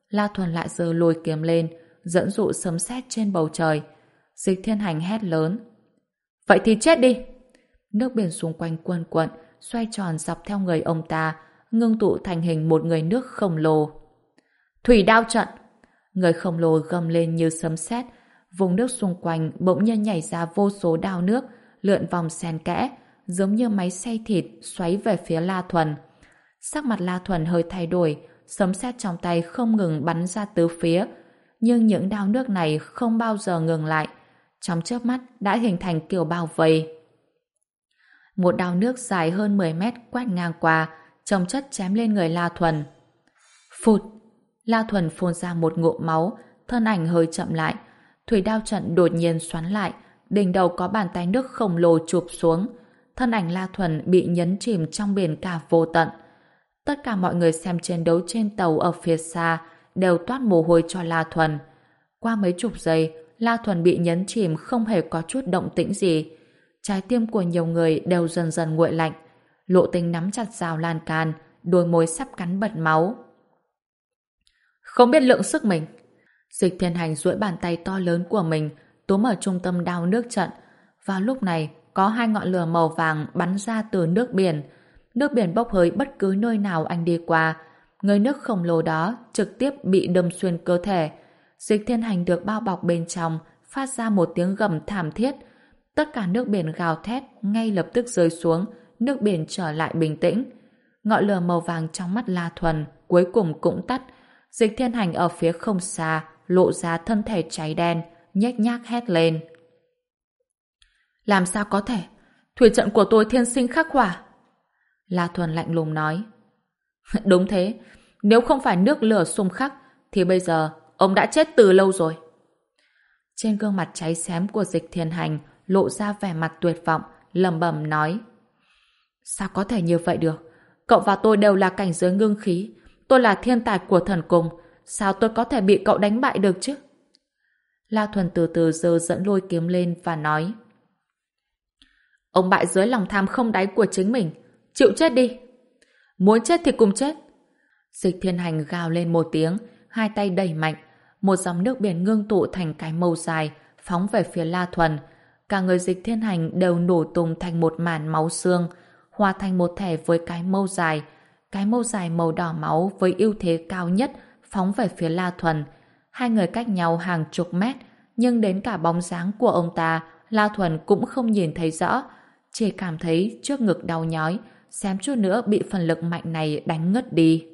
La Thuần lại giơ lùi kiếm lên, dẫn dụ sấm sét trên bầu trời. Dịch thiên hành hét lớn. Vậy thì chết đi! Nước biển xung quanh cuồn cuộn, xoay tròn dọc theo người ông ta, ngưng tụ thành hình một người nước khổng lồ. Thủy đao trận! Người khổng lồ gầm lên như sấm sét, vùng nước xung quanh bỗng nhiên nhảy ra vô số đao nước, lượn vòng xen kẽ, giống như máy xay thịt xoáy về phía La Thuần. Sắc mặt La Thuần hơi thay đổi, sấm sét trong tay không ngừng bắn ra tứ phía, nhưng những đao nước này không bao giờ ngừng lại. Trong chớp mắt đã hình thành kiểu bao vây. Một đao nước dài hơn 10 mét quét ngang qua, trồng chất chém lên người La Thuần. Phụt! La Thuần phun ra một ngụm máu, thân ảnh hơi chậm lại. Thủy đao trận đột nhiên xoắn lại, đỉnh đầu có bàn tay nước khổng lồ chụp xuống. Thân ảnh La Thuần bị nhấn chìm trong biển cả vô tận. Tất cả mọi người xem chiến đấu trên tàu ở phía xa đều toát mồ hôi cho La Thuần. Qua mấy chục giây, La Thuần bị nhấn chìm không hề có chút động tĩnh gì. Trái tim của nhiều người đều dần dần nguội lạnh. Lộ tình nắm chặt rào lan can, đôi môi sắp cắn bật máu. Không biết lượng sức mình. Dịch thiên hành duỗi bàn tay to lớn của mình túm ở trung tâm đao nước trận. Vào lúc này, có hai ngọn lửa màu vàng bắn ra từ nước biển. Nước biển bốc hơi bất cứ nơi nào anh đi qua. Người nước khổng lồ đó trực tiếp bị đâm xuyên cơ thể. Dịch thiên hành được bao bọc bên trong, phát ra một tiếng gầm thảm thiết. Tất cả nước biển gào thét ngay lập tức rơi xuống, nước biển trở lại bình tĩnh. Ngọn lửa màu vàng trong mắt La Thuần cuối cùng cũng tắt. Dịch thiên hành ở phía không xa, lộ ra thân thể cháy đen, nhếch nhác hét lên. Làm sao có thể? Thủy trận của tôi thiên sinh khắc hỏa. La Thuần lạnh lùng nói. [LAUGHS] Đúng thế, nếu không phải nước lửa xung khắc, thì bây giờ ông đã chết từ lâu rồi. Trên gương mặt cháy xém của dịch thiên hành lộ ra vẻ mặt tuyệt vọng, lầm bầm nói. Sao có thể như vậy được? Cậu và tôi đều là cảnh giới ngưng khí. Tôi là thiên tài của thần cung. Sao tôi có thể bị cậu đánh bại được chứ? La Thuần từ từ giờ dẫn lôi kiếm lên và nói. Ông bại dưới lòng tham không đáy của chính mình. Chịu chết đi. Muốn chết thì cùng chết. Dịch thiên hành gào lên một tiếng, hai tay đẩy mạnh. Một dòng nước biển ngưng tụ thành cái màu dài, phóng về phía La Thuần. Cả người dịch thiên hành đều nổ tung thành một màn máu xương, hòa thành một thể với cái mâu dài. Cái mâu dài màu đỏ máu với ưu thế cao nhất phóng về phía La Thuần. Hai người cách nhau hàng chục mét, nhưng đến cả bóng dáng của ông ta, La Thuần cũng không nhìn thấy rõ, chỉ cảm thấy trước ngực đau nhói, xém chút nữa bị phần lực mạnh này đánh ngất đi.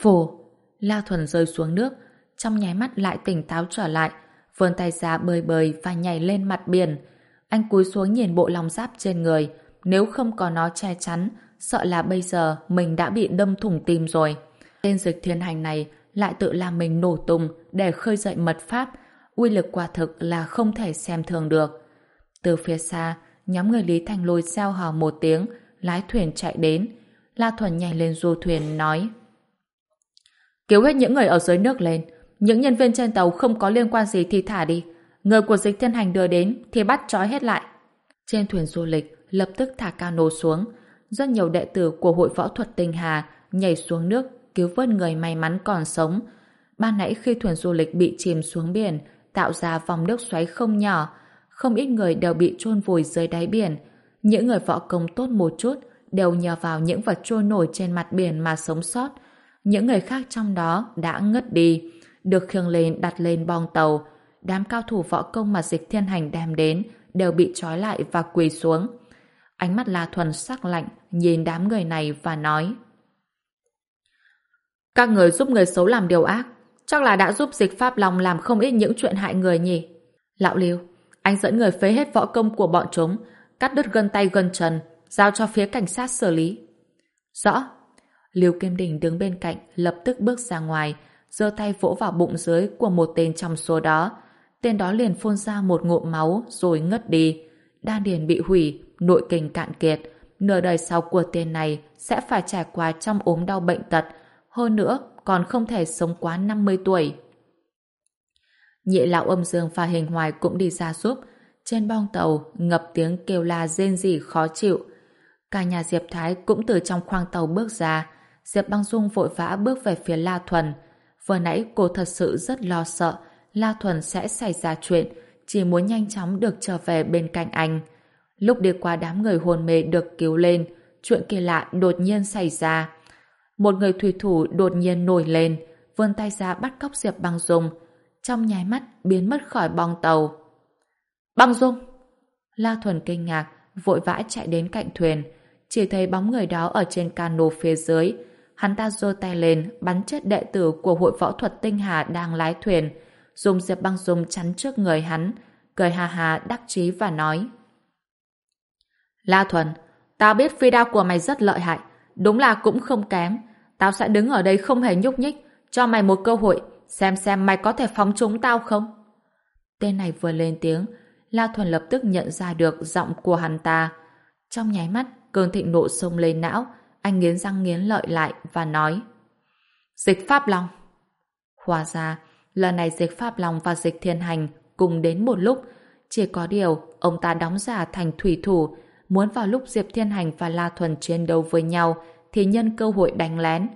Phổ! La Thuần rơi xuống nước, trong nháy mắt lại tỉnh táo trở lại, vươn tay ra bơi bơi và nhảy lên mặt biển. Anh cúi xuống nhìn bộ lòng giáp trên người, nếu không có nó che chắn, sợ là bây giờ mình đã bị đâm thủng tim rồi. Tên dịch thiên hành này lại tự làm mình nổ tung để khơi dậy mật pháp, uy lực quả thực là không thể xem thường được. Từ phía xa, nhóm người Lý Thành Lôi xeo hò một tiếng, lái thuyền chạy đến. La Thuần nhảy lên du thuyền, nói Cứu hết những người ở dưới nước lên, những nhân viên trên tàu không có liên quan gì thì thả đi. Người của dịch thiên hành đưa đến thì bắt trói hết lại. Trên thuyền du lịch, lập tức thả cano xuống. Rất nhiều đệ tử của hội võ thuật tinh hà nhảy xuống nước cứu vớt người may mắn còn sống. Ban nãy khi thuyền du lịch bị chìm xuống biển, tạo ra vòng nước xoáy không nhỏ, không ít người đều bị chôn vùi dưới đáy biển. Những người võ công tốt một chút đều nhờ vào những vật trôi nổi trên mặt biển mà sống sót. Những người khác trong đó đã ngất đi, được khiêng lên đặt lên bong tàu. Đám cao thủ võ công mà dịch thiên hành đem đến đều bị trói lại và quỳ xuống. Ánh mắt La Thuần sắc lạnh nhìn đám người này và nói Các người giúp người xấu làm điều ác chắc là đã giúp dịch Pháp Long làm không ít những chuyện hại người nhỉ. Lão Liêu, anh dẫn người phế hết võ công của bọn chúng, cắt đứt gân tay gân chân, giao cho phía cảnh sát xử lý. Rõ. Liêu Kim Đình đứng bên cạnh, lập tức bước ra ngoài, giơ tay vỗ vào bụng dưới của một tên trong số đó. Tên đó liền phun ra một ngụm máu rồi ngất đi. Đan điền bị hủy, nội kinh cạn kiệt. Nửa đời sau của tên này sẽ phải trải qua trong ốm đau bệnh tật. Hơn nữa, còn không thể sống quá 50 tuổi. Nhị lão âm dương và hình hoài cũng đi ra giúp. Trên bong tàu ngập tiếng kêu la rên rỉ khó chịu. Cả nhà Diệp Thái cũng từ trong khoang tàu bước ra. Diệp băng dung vội vã bước về phía La Thuần. Vừa nãy cô thật sự rất lo sợ La Thuần sẽ xảy ra chuyện, chỉ muốn nhanh chóng được trở về bên cạnh anh. Lúc đi qua đám người hồn mê được cứu lên, chuyện kỳ lạ đột nhiên xảy ra. Một người thủy thủ đột nhiên nổi lên, vươn tay ra bắt cóc Diệp Băng Dung, trong nháy mắt biến mất khỏi bong tàu. Băng Dung! La Thuần kinh ngạc, vội vã chạy đến cạnh thuyền, chỉ thấy bóng người đó ở trên cano phía dưới. Hắn ta giơ tay lên, bắn chết đệ tử của hội võ thuật tinh hà đang lái thuyền, dùng Diệp Băng Dung chắn trước người hắn, cười hà hà đắc chí và nói. La Thuần, tao biết phi đao của mày rất lợi hại, đúng là cũng không kém. Tao sẽ đứng ở đây không hề nhúc nhích, cho mày một cơ hội, xem xem mày có thể phóng chúng tao không. Tên này vừa lên tiếng, La Thuần lập tức nhận ra được giọng của hắn ta. Trong nháy mắt, cơn thịnh nộ sông lên não, anh nghiến răng nghiến lợi lại và nói Dịch Pháp Long Hóa ra, lần này dịch Pháp Long và dịch Thiên Hành cùng đến một lúc, chỉ có điều ông ta đóng giả thành thủy thủ, muốn vào lúc Diệp Thiên Hành và La Thuần chiến đấu với nhau thì nhân cơ hội đánh lén.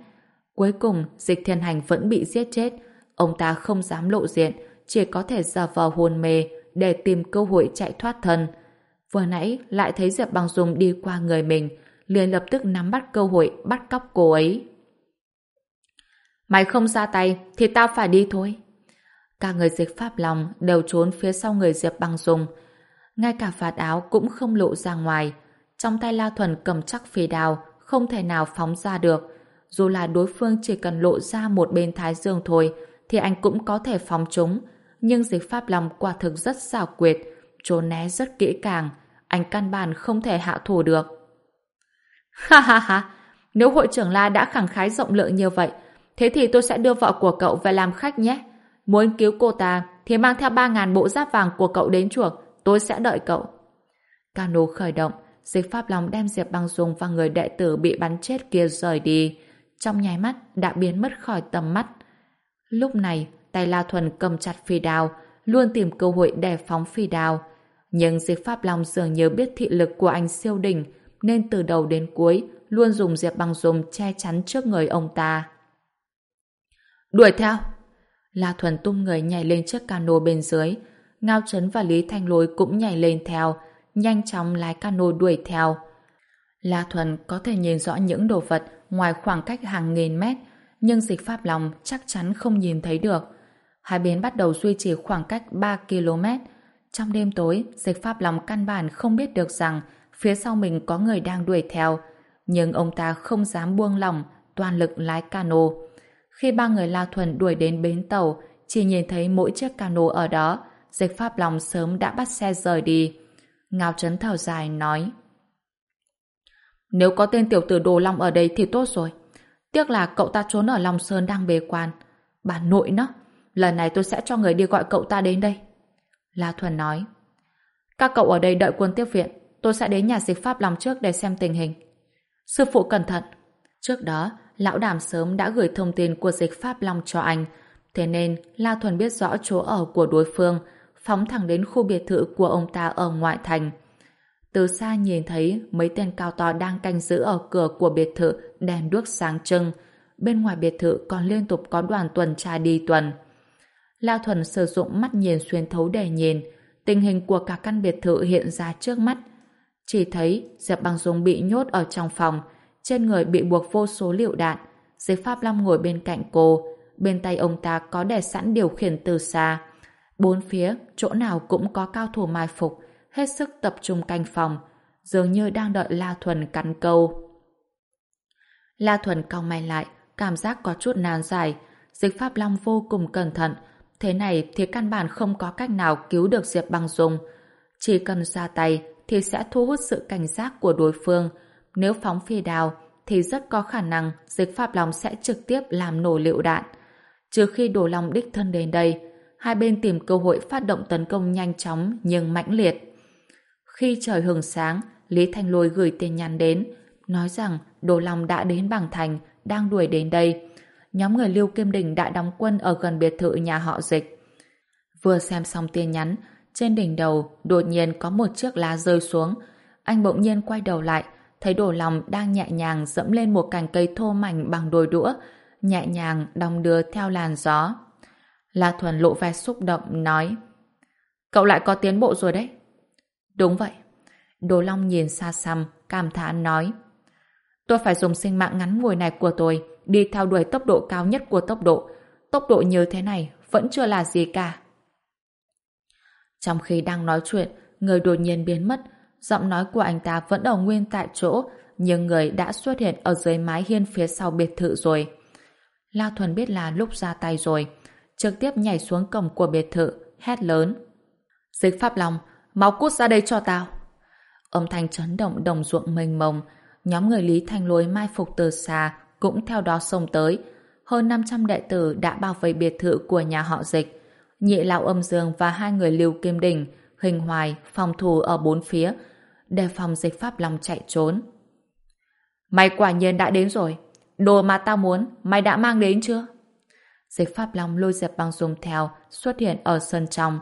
Cuối cùng, Dịch Thiên Hành vẫn bị giết chết. Ông ta không dám lộ diện, chỉ có thể giả vờ hôn mê để tìm cơ hội chạy thoát thân. Vừa nãy lại thấy Diệp Bằng Dung đi qua người mình, liền lập tức nắm bắt cơ hội bắt cóc cô ấy. Mày không ra tay thì tao phải đi thôi. Cả người dịch Pháp lòng đều trốn phía sau người Diệp Băng Dung. Ngay cả vạt áo cũng không lộ ra ngoài. Trong tay La Thuần cầm chắc phi đào, không thể nào phóng ra được. Dù là đối phương chỉ cần lộ ra một bên thái dương thôi, thì anh cũng có thể phóng chúng. Nhưng dịch Pháp lòng quả thực rất xảo quyệt, trốn né rất kỹ càng. Anh căn bản không thể hạ thủ được. Ha ha ha, nếu hội trưởng La đã khẳng khái rộng lượng như vậy, thế thì tôi sẽ đưa vợ của cậu về làm khách nhé. Muốn cứu cô ta thì mang theo 3.000 bộ giáp vàng của cậu đến chuộc, tôi sẽ đợi cậu. Cano khởi động, dịch pháp long đem Diệp Băng Dung và người đệ tử bị bắn chết kia rời đi. Trong nháy mắt đã biến mất khỏi tầm mắt. Lúc này, tay La Thuần cầm chặt phi đao, luôn tìm cơ hội để phóng phi đao. Nhưng Diệp Pháp Long dường như biết thị lực của anh siêu đỉnh, nên từ đầu đến cuối luôn dùng Diệp Băng Dung che chắn trước người ông ta. Đuổi theo! La Thuần tung người nhảy lên chiếc cano bên dưới. Ngao Trấn và Lý Thanh Lôi cũng nhảy lên theo, nhanh chóng lái cano đuổi theo. La Thuần có thể nhìn rõ những đồ vật ngoài khoảng cách hàng nghìn mét, nhưng dịch pháp lòng chắc chắn không nhìn thấy được. Hai bên bắt đầu duy trì khoảng cách 3 km. Trong đêm tối, dịch pháp lòng căn bản không biết được rằng phía sau mình có người đang đuổi theo, nhưng ông ta không dám buông lỏng, toàn lực lái cano. Khi ba người La Thuần đuổi đến bến tàu, chỉ nhìn thấy mỗi chiếc cano ở đó, dịch pháp lòng sớm đã bắt xe rời đi. Ngao Trấn thở dài nói Nếu có tên tiểu tử Đồ Long ở đây thì tốt rồi. Tiếc là cậu ta trốn ở Long Sơn đang bế quan. Bà nội nó, lần này tôi sẽ cho người đi gọi cậu ta đến đây. La Thuần nói Các cậu ở đây đợi quân tiếp viện, tôi sẽ đến nhà dịch pháp lòng trước để xem tình hình. Sư phụ cẩn thận. Trước đó, lão đàm sớm đã gửi thông tin của dịch pháp long cho anh, thế nên La Thuần biết rõ chỗ ở của đối phương, phóng thẳng đến khu biệt thự của ông ta ở ngoại thành. Từ xa nhìn thấy mấy tên cao to đang canh giữ ở cửa của biệt thự đèn đuốc sáng trưng. Bên ngoài biệt thự còn liên tục có đoàn tuần tra đi tuần. La Thuần sử dụng mắt nhìn xuyên thấu để nhìn. Tình hình của cả căn biệt thự hiện ra trước mắt. Chỉ thấy Diệp Băng Dung bị nhốt ở trong phòng, trên người bị buộc vô số liệu đạn. Dưới Pháp Long ngồi bên cạnh cô, bên tay ông ta có đè sẵn điều khiển từ xa. Bốn phía, chỗ nào cũng có cao thủ mai phục, hết sức tập trung canh phòng, dường như đang đợi La Thuần cắn câu. La Thuần cau mày lại, cảm giác có chút nan dài. Dịch Pháp Long vô cùng cẩn thận, thế này thì căn bản không có cách nào cứu được Diệp Băng Dung. Chỉ cần ra tay thì sẽ thu hút sự cảnh giác của đối phương. Nếu phóng phi đào thì rất có khả năng dịch Pháp Long sẽ trực tiếp làm nổ liệu đạn. Trừ khi Đồ lòng đích thân đến đây, hai bên tìm cơ hội phát động tấn công nhanh chóng nhưng mãnh liệt. Khi trời hừng sáng, Lý Thanh Lôi gửi tin nhắn đến, nói rằng Đồ Long đã đến Bảng Thành, đang đuổi đến đây. Nhóm người Lưu Kim Đình đã đóng quân ở gần biệt thự nhà họ dịch. Vừa xem xong tin nhắn, trên đỉnh đầu đột nhiên có một chiếc lá rơi xuống. Anh bỗng nhiên quay đầu lại, thấy Đồ Long đang nhẹ nhàng dẫm lên một cành cây thô mảnh bằng đôi đũa, nhẹ nhàng đong đưa theo làn gió. La Thuần lộ vẻ xúc động, nói Cậu lại có tiến bộ rồi đấy. Đúng vậy. Đồ Long nhìn xa xăm, cảm thán nói Tôi phải dùng sinh mạng ngắn ngủi này của tôi đi theo đuổi tốc độ cao nhất của tốc độ. Tốc độ như thế này vẫn chưa là gì cả. Trong khi đang nói chuyện, người đột nhiên biến mất. Giọng nói của anh ta vẫn ở nguyên tại chỗ, nhưng người đã xuất hiện ở dưới mái hiên phía sau biệt thự rồi. La Thuần biết là lúc ra tay rồi, trực tiếp nhảy xuống cổng của biệt thự, hét lớn. Dịch Pháp Long, máu cút ra đây cho tao. Âm thanh chấn động đồng ruộng mênh mông, nhóm người Lý Thanh Lối mai phục từ xa cũng theo đó xông tới. Hơn 500 đệ tử đã bao vây biệt thự của nhà họ dịch. Nhị lão âm dương và hai người Lưu Kim Đình, Hình Hoài, phòng thủ ở bốn phía, đề phòng dịch Pháp Long chạy trốn. Mày quả nhiên đã đến rồi. Đồ mà tao muốn, mày đã mang đến chưa? Dịch Pháp Long lôi dẹp băng dùng theo, xuất hiện ở sân trong.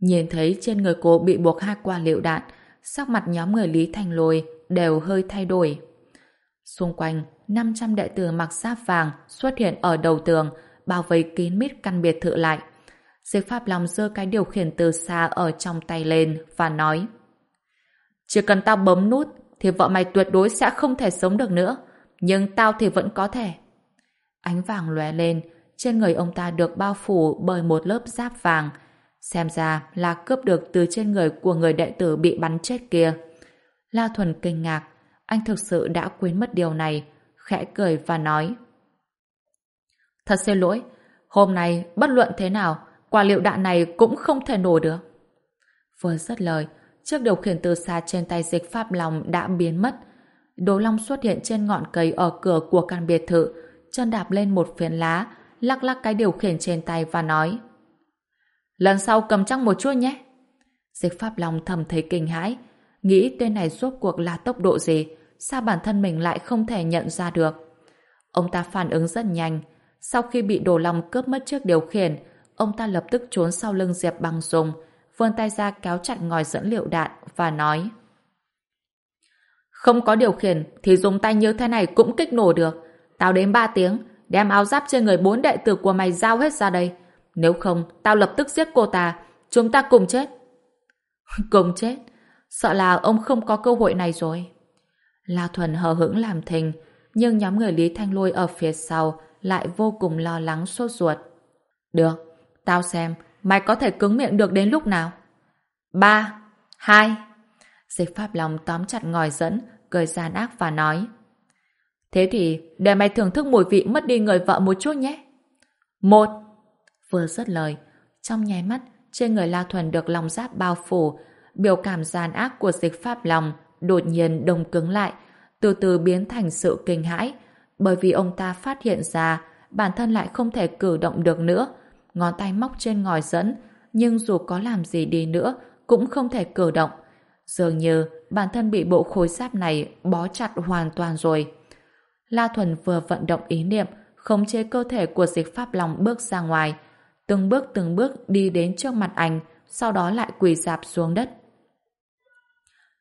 Nhìn thấy trên người cô bị buộc hai quả liệu đạn, sắc mặt nhóm người Lý Thành Lôi đều hơi thay đổi. Xung quanh, 500 đệ tử mặc giáp vàng xuất hiện ở đầu tường, bao vây kín mít căn biệt thự lại. Dịch Pháp Long giơ cái điều khiển từ xa ở trong tay lên và nói Chỉ cần tao bấm nút thì vợ mày tuyệt đối sẽ không thể sống được nữa. Nhưng tao thì vẫn có thể. Ánh vàng lóe lên, trên người ông ta được bao phủ bởi một lớp giáp vàng. Xem ra là cướp được từ trên người của người đệ tử bị bắn chết kia. La Thuần kinh ngạc, anh thực sự đã quên mất điều này, khẽ cười và nói. Thật xin lỗi, hôm nay bất luận thế nào, quả liệu đạn này cũng không thể nổ được. Vừa dứt lời, chiếc điều khiển từ xa trên tay dịch pháp lòng đã biến mất. Đồ Long xuất hiện trên ngọn cây ở cửa của căn biệt thự, chân đạp lên một phiến lá, lắc lắc cái điều khiển trên tay và nói Lần sau cầm chắc một chút nhé. Dịch Pháp Long thầm thấy kinh hãi, nghĩ tên này rốt cuộc là tốc độ gì, sao bản thân mình lại không thể nhận ra được. Ông ta phản ứng rất nhanh, sau khi bị Đồ Long cướp mất chiếc điều khiển, ông ta lập tức trốn sau lưng Diệp Băng Dung, vươn tay ra kéo chặt ngòi dẫn liệu đạn và nói Không có điều khiển thì dùng tay như thế này cũng kích nổ được. Tao đến 3 tiếng, đem áo giáp trên người bốn đệ tử của mày giao hết ra đây. Nếu không, tao lập tức giết cô ta. Chúng ta cùng chết. [LAUGHS] cùng chết? Sợ là ông không có cơ hội này rồi. La Thuần hờ hững làm thình, nhưng nhóm người Lý Thanh Lôi ở phía sau lại vô cùng lo lắng sốt ruột. Được, tao xem, mày có thể cứng miệng được đến lúc nào? Ba, hai. Dịch Pháp Long tóm chặt ngòi dẫn, cười gian ác và nói. Thế thì để mày thưởng thức mùi vị mất đi người vợ một chút nhé. Một. Vừa dứt lời, trong nháy mắt, trên người La Thuần được lòng giáp bao phủ, biểu cảm gian ác của dịch Pháp Long đột nhiên đông cứng lại, từ từ biến thành sự kinh hãi, bởi vì ông ta phát hiện ra bản thân lại không thể cử động được nữa. Ngón tay móc trên ngòi dẫn, nhưng dù có làm gì đi nữa, cũng không thể cử động. Dường như bản thân bị bộ khối sáp này bó chặt hoàn toàn rồi. La Thuần vừa vận động ý niệm, khống chế cơ thể của dịch pháp lòng bước ra ngoài, từng bước từng bước đi đến trước mặt anh, sau đó lại quỳ dạp xuống đất.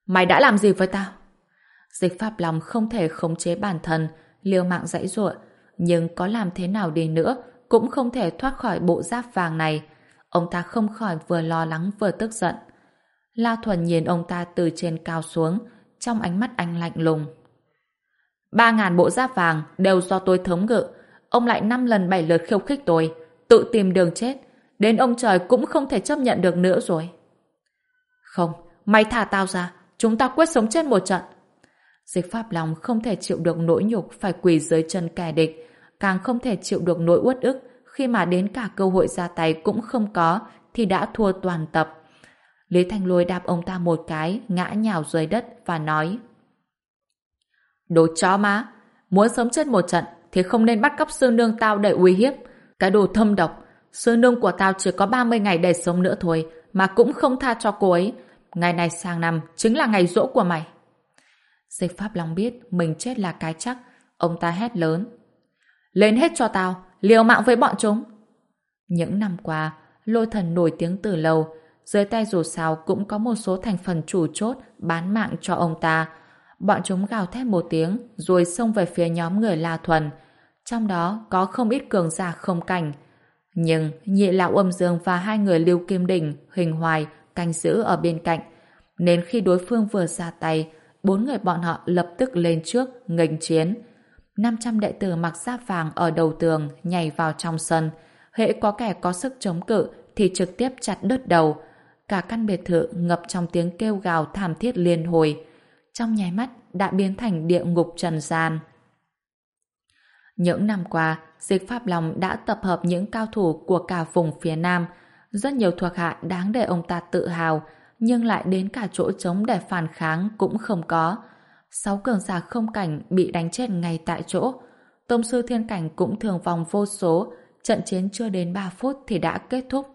Mày đã làm gì với tao? Dịch pháp lòng không thể khống chế bản thân, liều mạng dãy ruộng, nhưng có làm thế nào đi nữa cũng không thể thoát khỏi bộ giáp vàng này. Ông ta không khỏi vừa lo lắng vừa tức giận. La Thuần nhìn ông ta từ trên cao xuống, trong ánh mắt anh lạnh lùng. Ba ngàn bộ giáp vàng đều do tôi thống ngự, ông lại năm lần bảy lượt khiêu khích tôi, tự tìm đường chết, đến ông trời cũng không thể chấp nhận được nữa rồi. Không, mày thả tao ra, chúng ta quyết sống chết một trận. Dịch Pháp Long không thể chịu được nỗi nhục phải quỳ dưới chân kẻ địch, càng không thể chịu được nỗi uất ức khi mà đến cả cơ hội ra tay cũng không có thì đã thua toàn tập. Lý Thanh Lôi đạp ông ta một cái, ngã nhào dưới đất và nói Đồ chó má, muốn sống chết một trận thì không nên bắt cóc sư nương tao để uy hiếp. Cái đồ thâm độc, sư nương của tao chỉ có 30 ngày để sống nữa thôi mà cũng không tha cho cô ấy. Ngày này sang năm chính là ngày rỗ của mày. Dịch Pháp Long biết mình chết là cái chắc. Ông ta hét lớn. Lên hết cho tao, liều mạng với bọn chúng. Những năm qua, lôi thần nổi tiếng từ lâu. Dưới tay dù sao cũng có một số thành phần chủ chốt bán mạng cho ông ta. Bọn chúng gào thét một tiếng rồi xông về phía nhóm người La Thuần. Trong đó có không ít cường giả không cảnh. Nhưng nhị lão âm dương và hai người lưu kim đỉnh, hình hoài, canh giữ ở bên cạnh. Nên khi đối phương vừa ra tay, bốn người bọn họ lập tức lên trước, nghênh chiến. 500 đệ tử mặc giáp vàng ở đầu tường nhảy vào trong sân. Hệ có kẻ có sức chống cự thì trực tiếp chặt đứt đầu. Cả căn biệt thự ngập trong tiếng kêu gào thảm thiết liên hồi. Trong nháy mắt đã biến thành địa ngục trần gian. Những năm qua, Dịch Pháp Long đã tập hợp những cao thủ của cả vùng phía Nam. Rất nhiều thuộc hạ đáng để ông ta tự hào, nhưng lại đến cả chỗ trống để phản kháng cũng không có. Sáu cường giả không cảnh bị đánh chết ngay tại chỗ. Tông sư thiên cảnh cũng thường vòng vô số, trận chiến chưa đến 3 phút thì đã kết thúc.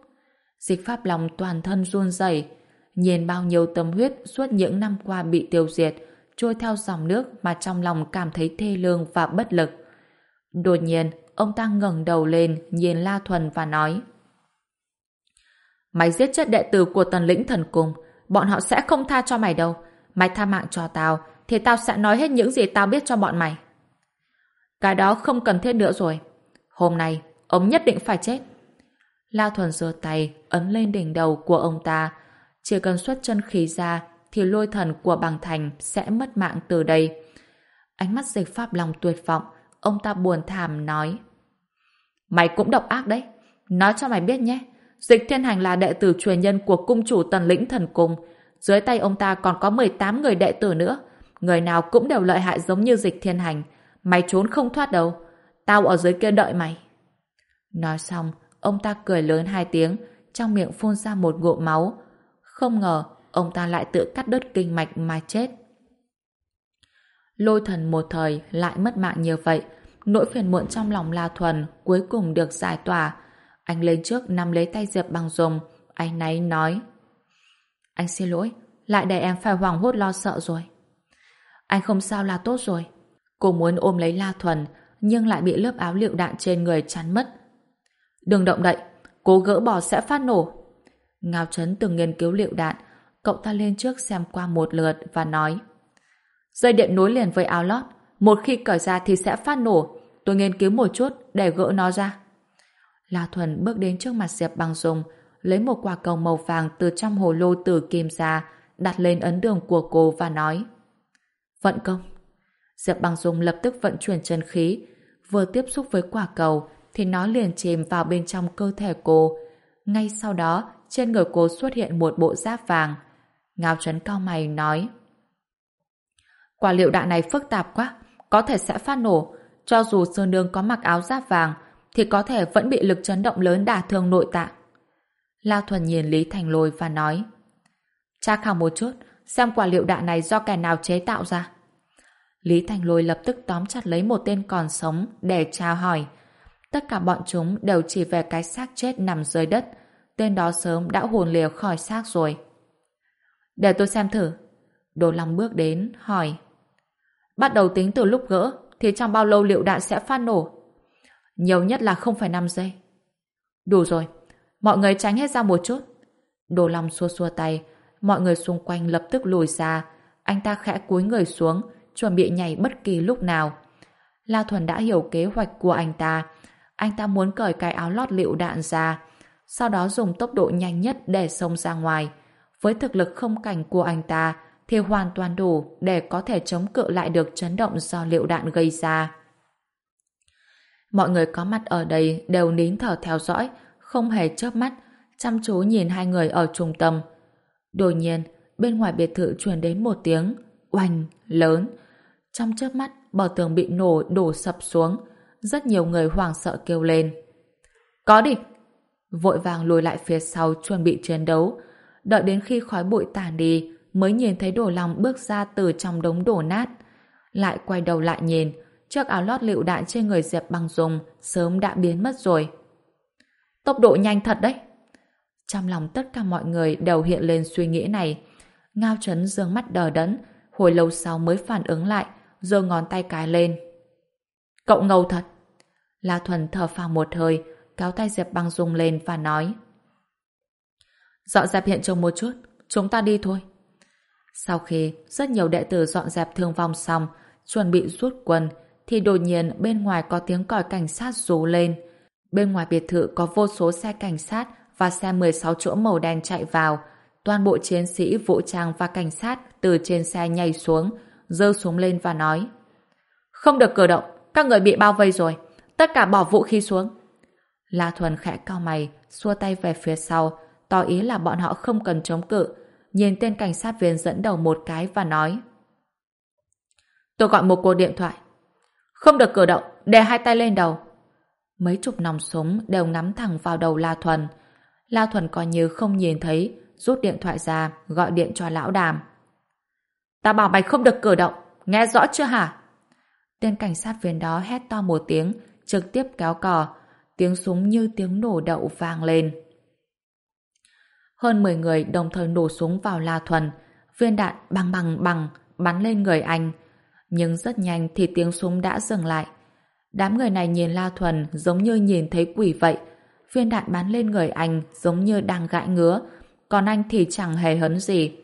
Dịch pháp lòng toàn thân run rẩy, nhìn bao nhiêu tâm huyết suốt những năm qua bị tiêu diệt, trôi theo dòng nước mà trong lòng cảm thấy thê lương và bất lực. Đột nhiên, ông ta ngẩng đầu lên, nhìn La Thuần và nói Mày giết chết đệ tử của tần lĩnh thần cung, bọn họ sẽ không tha cho mày đâu. Mày tha mạng cho tao, thì tao sẽ nói hết những gì tao biết cho bọn mày. Cái đó không cần thiết nữa rồi. Hôm nay, ông nhất định phải chết. La Thuần giơ tay, ấn lên đỉnh đầu của ông ta. Chỉ cần xuất chân khí ra, thì lôi thần của bằng thành sẽ mất mạng từ đây. Ánh mắt dịch pháp lòng tuyệt vọng, ông ta buồn thảm nói. Mày cũng độc ác đấy. Nói cho mày biết nhé. Dịch Thiên Hành là đệ tử truyền nhân của cung chủ tần lĩnh thần cung. Dưới tay ông ta còn có 18 người đệ tử nữa. Người nào cũng đều lợi hại giống như dịch thiên hành. Mày trốn không thoát đâu. Tao ở dưới kia đợi mày. Nói xong, ông ta cười lớn hai tiếng, trong miệng phun ra một ngụm máu. Không ngờ, ông ta lại tự cắt đứt kinh mạch mà chết. Lôi thần một thời lại mất mạng như vậy, nỗi phiền muộn trong lòng La Thuần cuối cùng được giải tỏa. Anh lên trước nắm lấy tay Diệp bằng dùng. anh náy nói. Anh xin lỗi, lại để em phải hoảng hốt lo sợ rồi. Anh không sao là tốt rồi. Cô muốn ôm lấy La Thuần, nhưng lại bị lớp áo liệu đạn trên người chắn mất. Đừng động đậy, cố gỡ bỏ sẽ phát nổ. Ngao Trấn từng nghiên cứu liệu đạn, cậu ta lên trước xem qua một lượt và nói Dây điện nối liền với áo lót, một khi cởi ra thì sẽ phát nổ. Tôi nghiên cứu một chút để gỡ nó ra. La Thuần bước đến trước mặt Diệp bằng dùng lấy một quả cầu màu vàng từ trong hồ lô tử kim ra, đặt lên ấn đường của cô và nói Vận công. Diệp Băng Dung lập tức vận chuyển chân khí, vừa tiếp xúc với quả cầu thì nó liền chìm vào bên trong cơ thể cô. Ngay sau đó, trên người cô xuất hiện một bộ giáp vàng. Ngao Trấn cao mày nói Quả liệu đạn này phức tạp quá, có thể sẽ phát nổ. Cho dù Sơn Nương có mặc áo giáp vàng, thì có thể vẫn bị lực chấn động lớn đả thương nội tạng. La Thuần nhìn Lý Thành Lôi và nói Tra khảo một chút, xem quả liệu đạn này do kẻ nào chế tạo ra. Lý Thành Lôi lập tức tóm chặt lấy một tên còn sống để tra hỏi. Tất cả bọn chúng đều chỉ về cái xác chết nằm dưới đất. Tên đó sớm đã hồn lìa khỏi xác rồi. Để tôi xem thử. Đồ Long bước đến, hỏi. Bắt đầu tính từ lúc gỡ, thì trong bao lâu liệu đạn sẽ phát nổ? Nhiều nhất là 0,5 giây. Đủ rồi, mọi người tránh hết ra một chút. Đồ Long xua xua tay, mọi người xung quanh lập tức lùi ra. Anh ta khẽ cúi người xuống, chuẩn bị nhảy bất kỳ lúc nào. La Thuần đã hiểu kế hoạch của anh ta. Anh ta muốn cởi cái áo lót liệu đạn ra, sau đó dùng tốc độ nhanh nhất để xông ra ngoài. Với thực lực không cảnh của anh ta, thì hoàn toàn đủ để có thể chống cự lại được chấn động do liệu đạn gây ra. Mọi người có mặt ở đây đều nín thở theo dõi, không hề chớp mắt, chăm chú nhìn hai người ở trung tâm. Đột nhiên, bên ngoài biệt thự truyền đến một tiếng oanh lớn. Trong chớp mắt, bờ tường bị nổ đổ sập xuống, rất nhiều người hoảng sợ kêu lên. Có địch! Vội vàng lùi lại phía sau chuẩn bị chiến đấu, đợi đến khi khói bụi tàn đi, mới nhìn thấy đổ lòng bước ra từ trong đống đổ nát. Lại quay đầu lại nhìn, chiếc áo lót lựu đạn trên người Diệp Băng Dung sớm đã biến mất rồi. Tốc độ nhanh thật đấy! Trong lòng tất cả mọi người đều hiện lên suy nghĩ này. Ngao Trấn dương mắt đờ đẫn, hồi lâu sau mới phản ứng lại, giơ ngón tay cái lên. Cậu ngầu thật! La Thuần thở phào một hơi, kéo tay Diệp Băng rung lên và nói Dọn dẹp hiện trường một chút, chúng ta đi thôi. Sau khi rất nhiều đệ tử dọn dẹp thương vong xong, chuẩn bị rút quân, thì đột nhiên bên ngoài có tiếng còi cảnh sát rú lên. Bên ngoài biệt thự có vô số xe cảnh sát và xe 16 chỗ màu đen chạy vào. Toàn bộ chiến sĩ, vũ trang và cảnh sát từ trên xe nhảy xuống, dơ súng lên và nói Không được cử động, các người bị bao vây rồi. Tất cả bỏ vũ khí xuống. La Thuần khẽ cao mày, xua tay về phía sau, tỏ ý là bọn họ không cần chống cự, nhìn tên cảnh sát viên dẫn đầu một cái và nói Tôi gọi một cuộc điện thoại. Không được cử động, đè hai tay lên đầu. Mấy chục nòng súng đều ngắm thẳng vào đầu La Thuần. La Thuần coi như không nhìn thấy, rút điện thoại ra, gọi điện cho lão đàm. Ta bảo mày không được cử động, nghe rõ chưa hả? Tên cảnh sát viên đó hét to một tiếng, trực tiếp kéo cò, tiếng súng như tiếng nổ đậu vang lên. Hơn 10 người đồng thời nổ súng vào La Thuần, viên đạn bằng bằng bằng bắn lên người anh. Nhưng rất nhanh thì tiếng súng đã dừng lại. Đám người này nhìn La Thuần giống như nhìn thấy quỷ vậy. Viên đạn bắn lên người anh giống như đang gãi ngứa, còn anh thì chẳng hề hấn gì.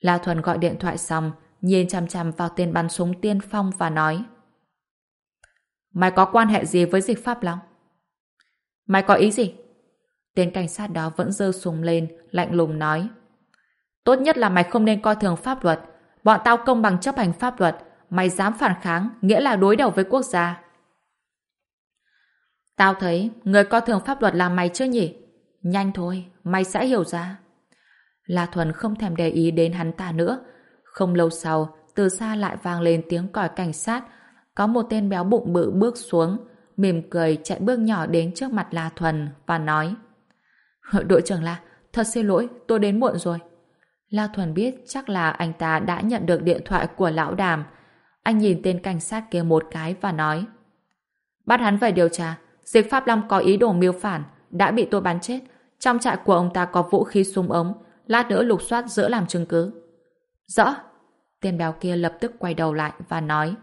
La Thuần gọi điện thoại xong, nhìn chằm chằm vào tên bắn súng tiên phong và nói Mày có quan hệ gì với dịch pháp Long? Mày có ý gì? Tên cảnh sát đó vẫn dơ súng lên, lạnh lùng nói. Tốt nhất là mày không nên coi thường pháp luật. Bọn tao công bằng chấp hành pháp luật. Mày dám phản kháng, nghĩa là đối đầu với quốc gia. Tao thấy người coi thường pháp luật là mày chứ nhỉ? Nhanh thôi, mày sẽ hiểu ra. La Thuần không thèm để ý đến hắn ta nữa. Không lâu sau, từ xa lại vang lên tiếng còi cảnh sát. Có một tên béo bụng bự bước xuống, mỉm cười chạy bước nhỏ đến trước mặt La Thuần và nói Đội trưởng La, thật xin lỗi, tôi đến muộn rồi. La Thuần biết chắc là anh ta đã nhận được điện thoại của lão đàm. Anh nhìn tên cảnh sát kia một cái và nói Bắt hắn về điều tra. Dịch Pháp Long có ý đồ miêu phản, đã bị tôi bắn chết. Trong trại của ông ta có vũ khí súng ống, lát nữa lục soát giữa làm chứng cứ. Rõ. Tiền béo kia lập tức quay đầu lại và nói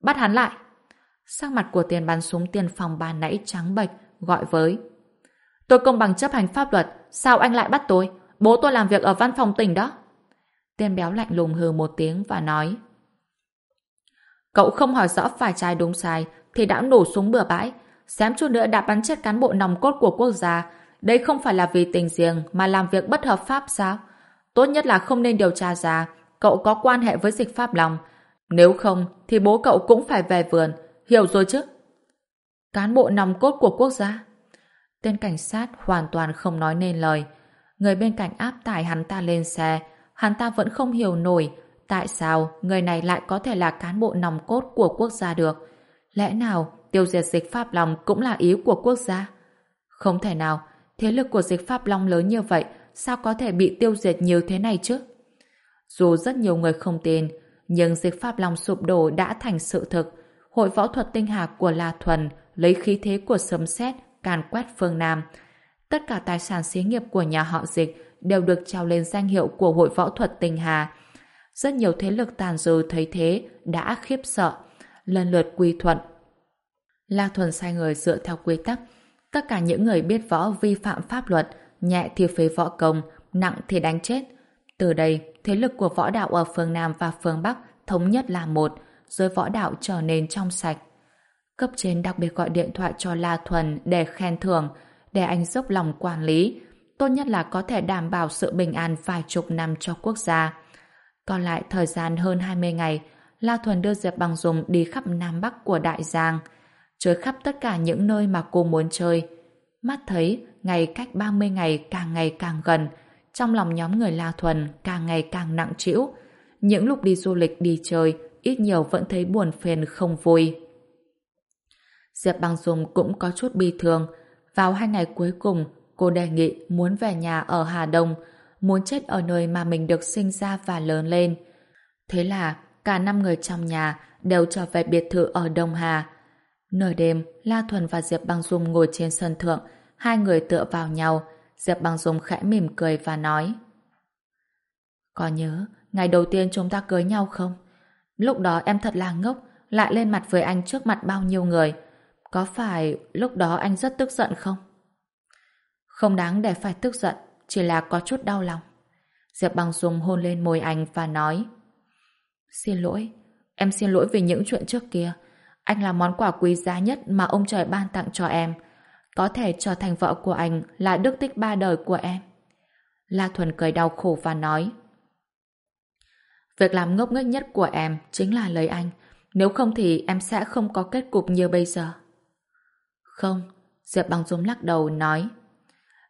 Bắt hắn lại. Sắc mặt của tiền bắn súng tiền phòng bà nãy trắng bệch, gọi với Tôi công bằng chấp hành pháp luật, sao anh lại bắt tôi? Bố tôi làm việc ở văn phòng tỉnh đó. Tên béo lạnh lùng hừ một tiếng và nói Cậu không hỏi rõ phải trái đúng sai thì đã nổ súng bừa bãi. Xém chút nữa đã bắn chết cán bộ nòng cốt của quốc gia. Đây không phải là vì tình riêng, mà làm việc bất hợp pháp sao? Tốt nhất là không nên điều tra ra cậu có quan hệ với dịch pháp lòng. Nếu không, thì bố cậu cũng phải về vườn. Hiểu rồi chứ? Cán bộ nòng cốt của quốc gia. Tên cảnh sát hoàn toàn không nói nên lời. Người bên cạnh áp tải hắn ta lên xe. Hắn ta vẫn không hiểu nổi tại sao người này lại có thể là cán bộ nòng cốt của quốc gia được. Lẽ nào tiêu diệt dịch Pháp Long cũng là ý của quốc gia? Không thể nào, thế lực của dịch Pháp Long lớn như vậy sao có thể bị tiêu diệt nhiều thế này chứ? Dù rất nhiều người không tin, nhưng dịch Pháp Long sụp đổ đã thành sự thực. Hội võ thuật tinh hà của La Thuần lấy khí thế của sấm sét càn quét phương Nam. Tất cả tài sản xí nghiệp của nhà họ dịch đều được trao lên danh hiệu của Hội võ thuật tinh hà. Rất nhiều thế lực tàn dư thấy thế đã khiếp sợ, lần lượt quy thuận. La Thuần sai người dựa theo quy tắc. Tất cả những người biết võ vi phạm pháp luật, nhẹ thì phế võ công, nặng thì đánh chết. Từ đây, thế lực của võ đạo ở phương Nam và phương Bắc thống nhất là một, rồi võ đạo trở nên trong sạch. Cấp trên đặc biệt gọi điện thoại cho La Thuần để khen thưởng, để anh dốc lòng quản lý. Tốt nhất là có thể đảm bảo sự bình an vài chục năm cho quốc gia. Còn lại thời gian hơn 20 ngày, La Thuần đưa Diệp Bằng Dùng đi khắp Nam Bắc của Đại Giang, chơi khắp tất cả những nơi mà cô muốn chơi. Mắt thấy ngày cách 30 ngày càng ngày càng gần, trong lòng nhóm người La Thuần càng ngày càng nặng trĩu. Những lúc đi du lịch đi chơi, ít nhiều vẫn thấy buồn phiền không vui. Diệp Băng Dung cũng có chút bi thương. Vào hai ngày cuối cùng, cô đề nghị muốn về nhà ở Hà Đông, muốn chết ở nơi mà mình được sinh ra và lớn lên. Thế là cả năm người trong nhà đều trở về biệt thự ở Đông Hà. Nửa đêm, La Thuần và Diệp Băng Dung ngồi trên sân thượng, hai người tựa vào nhau. Diệp Băng Dung khẽ mỉm cười và nói Có nhớ ngày đầu tiên chúng ta cưới nhau không? Lúc đó em thật là ngốc, lại lên mặt với anh trước mặt bao nhiêu người. Có phải lúc đó anh rất tức giận không? Không đáng để phải tức giận, chỉ là có chút đau lòng. Diệp Băng Dung hôn lên môi anh và nói Xin lỗi, em xin lỗi vì những chuyện trước kia. Anh là món quà quý giá nhất mà ông trời ban tặng cho em. Có thể trở thành vợ của anh là đức tích ba đời của em. La Thuần cười đau khổ và nói Việc làm ngốc nghếch nhất của em chính là lời anh. Nếu không thì em sẽ không có kết cục như bây giờ. Không, Diệp Bằng Dung lắc đầu nói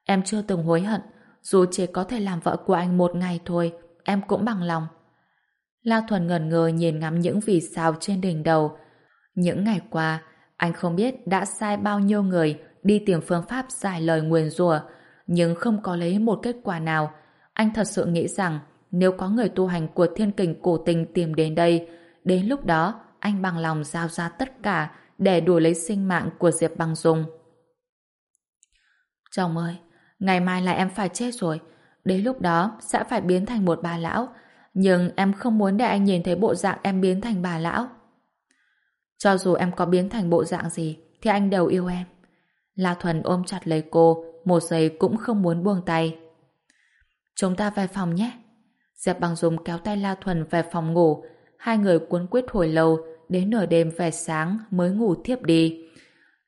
Em chưa từng hối hận dù chỉ có thể làm vợ của anh một ngày thôi em cũng bằng lòng. La Thuần ngẩn ngơ nhìn ngắm những vì sao trên đỉnh đầu. Những ngày qua, anh không biết đã sai bao nhiêu người đi tìm phương pháp giải lời nguyền rủa nhưng không có lấy một kết quả nào. Anh thật sự nghĩ rằng nếu có người tu hành của thiên kình cổ tình tìm đến đây, đến lúc đó anh bằng lòng giao ra tất cả để đuổi lấy sinh mạng của Diệp Băng Dung. Chồng ơi, ngày mai là em phải chết rồi. Đến lúc đó sẽ phải biến thành một bà lão. Nhưng em không muốn để anh nhìn thấy bộ dạng em biến thành bà lão. Cho dù em có biến thành bộ dạng gì thì anh đều yêu em. La Thuần ôm chặt lấy cô, một giây cũng không muốn buông tay. Chúng ta về phòng nhé. Diệp Bằng Dung kéo tay La Thuần về phòng ngủ. Hai người cuốn quyết hồi lâu, đến nửa đêm về sáng mới ngủ thiếp đi.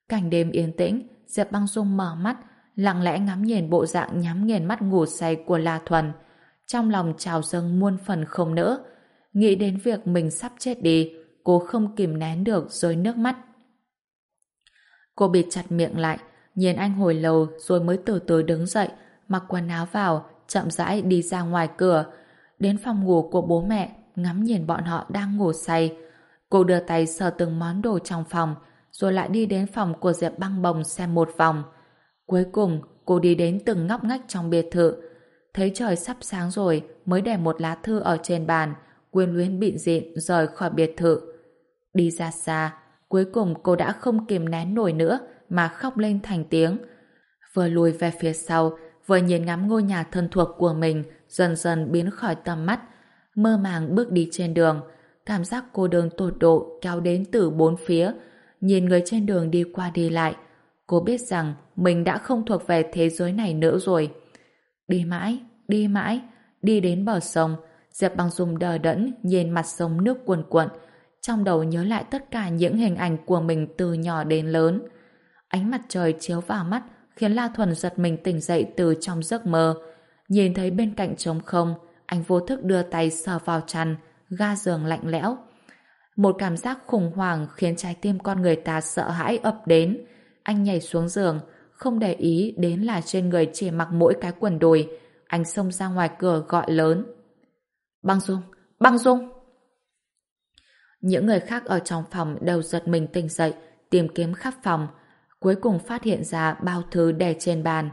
Cảnh đêm yên tĩnh, Diệp Băng Dung mở mắt, lặng lẽ ngắm nhìn bộ dạng nhắm nghiền mắt ngủ say của La Thuần. Trong lòng trào dâng muôn phần không nỡ. Nghĩ đến việc mình sắp chết đi, cô không kìm nén được rơi nước mắt. Cô bịt chặt miệng lại, nhìn anh hồi lâu rồi mới từ từ đứng dậy, mặc quần áo vào, chậm rãi đi ra ngoài cửa. Đến phòng ngủ của bố mẹ, ngắm nhìn bọn họ đang ngủ say. Cô đưa tay sờ từng món đồ trong phòng, rồi lại đi đến phòng của Diệp băng bồng xem một vòng. Cuối cùng, cô đi đến từng ngóc ngách trong biệt thự. Thấy trời sắp sáng rồi mới để một lá thư ở trên bàn, quyên luyến bịn dịn rời khỏi biệt thự. Đi ra xa, cuối cùng cô đã không kìm nén nổi nữa mà khóc lên thành tiếng. Vừa lùi về phía sau, vừa nhìn ngắm ngôi nhà thân thuộc của mình dần dần biến khỏi tầm mắt, mơ màng bước đi trên đường, cảm giác cô đơn tột độ kéo đến từ bốn phía, nhìn người trên đường đi qua đi lại, cô biết rằng mình đã không thuộc về thế giới này nữa rồi. Đi mãi, đi mãi, đi đến bờ sông, Diệp Băng Dung đờ đẫn nhìn mặt sông nước cuồn cuộn, trong đầu nhớ lại tất cả những hình ảnh của mình từ nhỏ đến lớn. Ánh mặt trời chiếu vào mắt khiến La Thuần giật mình tỉnh dậy từ trong giấc mơ. Nhìn thấy bên cạnh trống không, anh vô thức đưa tay sờ vào chăn, ga giường lạnh lẽo. Một cảm giác khủng hoảng khiến trái tim con người ta sợ hãi ập đến. Anh nhảy xuống giường, không để ý đến là trên người chỉ mặc mỗi cái quần đùi. Anh xông ra ngoài cửa gọi lớn. Băng Dung! Băng Dung! Những người khác ở trong phòng đều giật mình tỉnh dậy, tìm kiếm khắp phòng. Cuối cùng phát hiện ra bao thứ để trên bàn.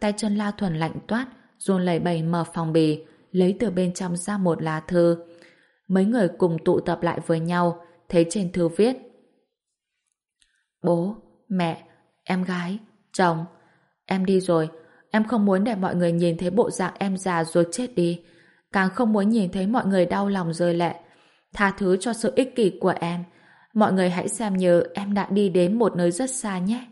Tay chân La Thuần lạnh toát, run lẩy bẩy mở phòng bì, lấy từ bên trong ra một lá thư. Mấy người cùng tụ tập lại với nhau, thấy trên thư viết. Bố, mẹ, em gái, chồng, em đi rồi, em không muốn để mọi người nhìn thấy bộ dạng em già rồi chết đi, càng không muốn nhìn thấy mọi người đau lòng rơi lệ. Tha thứ cho sự ích kỷ của em, mọi người hãy xem như em đã đi đến một nơi rất xa nhé.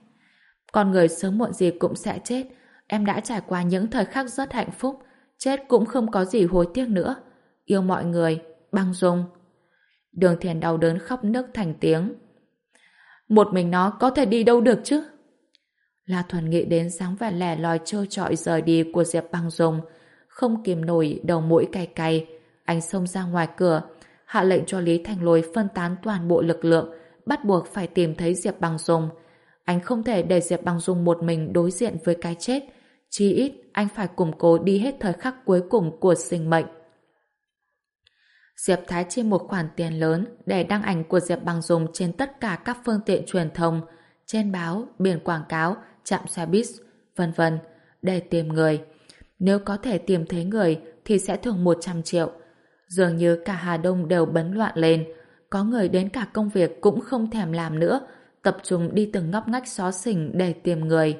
Con người sớm muộn gì cũng sẽ chết, em đã trải qua những thời khắc rất hạnh phúc, chết cũng không có gì hối tiếc nữa. Yêu mọi người, băng dung. Đường thiền đau đớn khóc nức thành tiếng. Một mình nó có thể đi đâu được chứ? La Thuần nghĩ đến dáng vẻ lẻ loi trơ trọi rời đi của Diệp băng dung, không kìm nổi đầu mũi cay cay. Anh xông ra ngoài cửa, hạ lệnh cho Lý Thành Lôi phân tán toàn bộ lực lượng, bắt buộc phải tìm thấy Diệp bằng dung. Anh không thể để Diệp bằng dung một mình đối diện với cái chết, Chí ít, anh phải củng cố đi hết thời khắc cuối cùng của sinh mệnh. Diệp Thái chi một khoản tiền lớn để đăng ảnh của Diệp Bằng dùng trên tất cả các phương tiện truyền thông, trên báo, biển quảng cáo, trạm xe buýt, vân vân, để tìm người. Nếu có thể tìm thấy người thì sẽ thưởng 100 triệu. Dường như cả Hà Đông đều bấn loạn lên, có người đến cả công việc cũng không thèm làm nữa, tập trung đi từng ngóc ngách xó xỉnh để tìm người.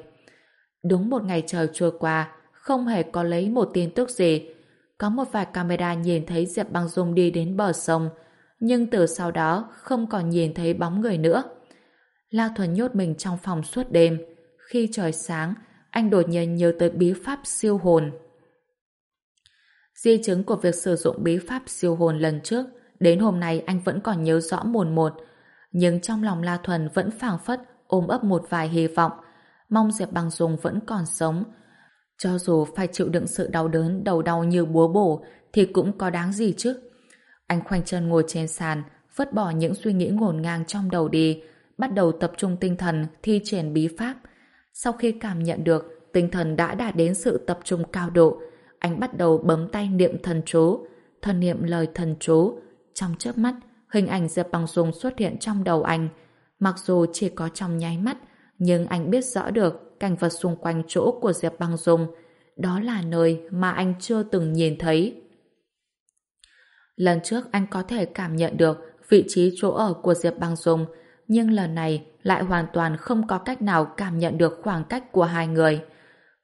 Đúng một ngày trời trôi qua, không hề có lấy một tin tức gì. Có một vài camera nhìn thấy Diệp Băng Dung đi đến bờ sông, nhưng từ sau đó không còn nhìn thấy bóng người nữa. La Thuần nhốt mình trong phòng suốt đêm. Khi trời sáng, anh đột nhiên nhớ tới bí pháp siêu hồn. Di chứng của việc sử dụng bí pháp siêu hồn lần trước, đến hôm nay anh vẫn còn nhớ rõ mồn một. Nhưng trong lòng La Thuần vẫn phảng phất ôm ấp một vài hy vọng, mong Diệp Bằng Dùng vẫn còn sống. Cho dù phải chịu đựng sự đau đớn đầu đau như búa bổ thì cũng có đáng gì chứ. Anh khoanh chân ngồi trên sàn, vứt bỏ những suy nghĩ ngổn ngang trong đầu đi, bắt đầu tập trung tinh thần thi triển bí pháp. Sau khi cảm nhận được tinh thần đã đạt đến sự tập trung cao độ, anh bắt đầu bấm tay niệm thần chú, thần niệm lời thần chú. Trong chớp mắt, hình ảnh Diệp Bằng Dung xuất hiện trong đầu anh. Mặc dù chỉ có trong nháy mắt, nhưng anh biết rõ được cảnh vật xung quanh chỗ của Diệp Băng Dung. Đó là nơi mà anh chưa từng nhìn thấy. Lần trước anh có thể cảm nhận được vị trí chỗ ở của Diệp Băng Dung, nhưng lần này lại hoàn toàn không có cách nào cảm nhận được khoảng cách của hai người.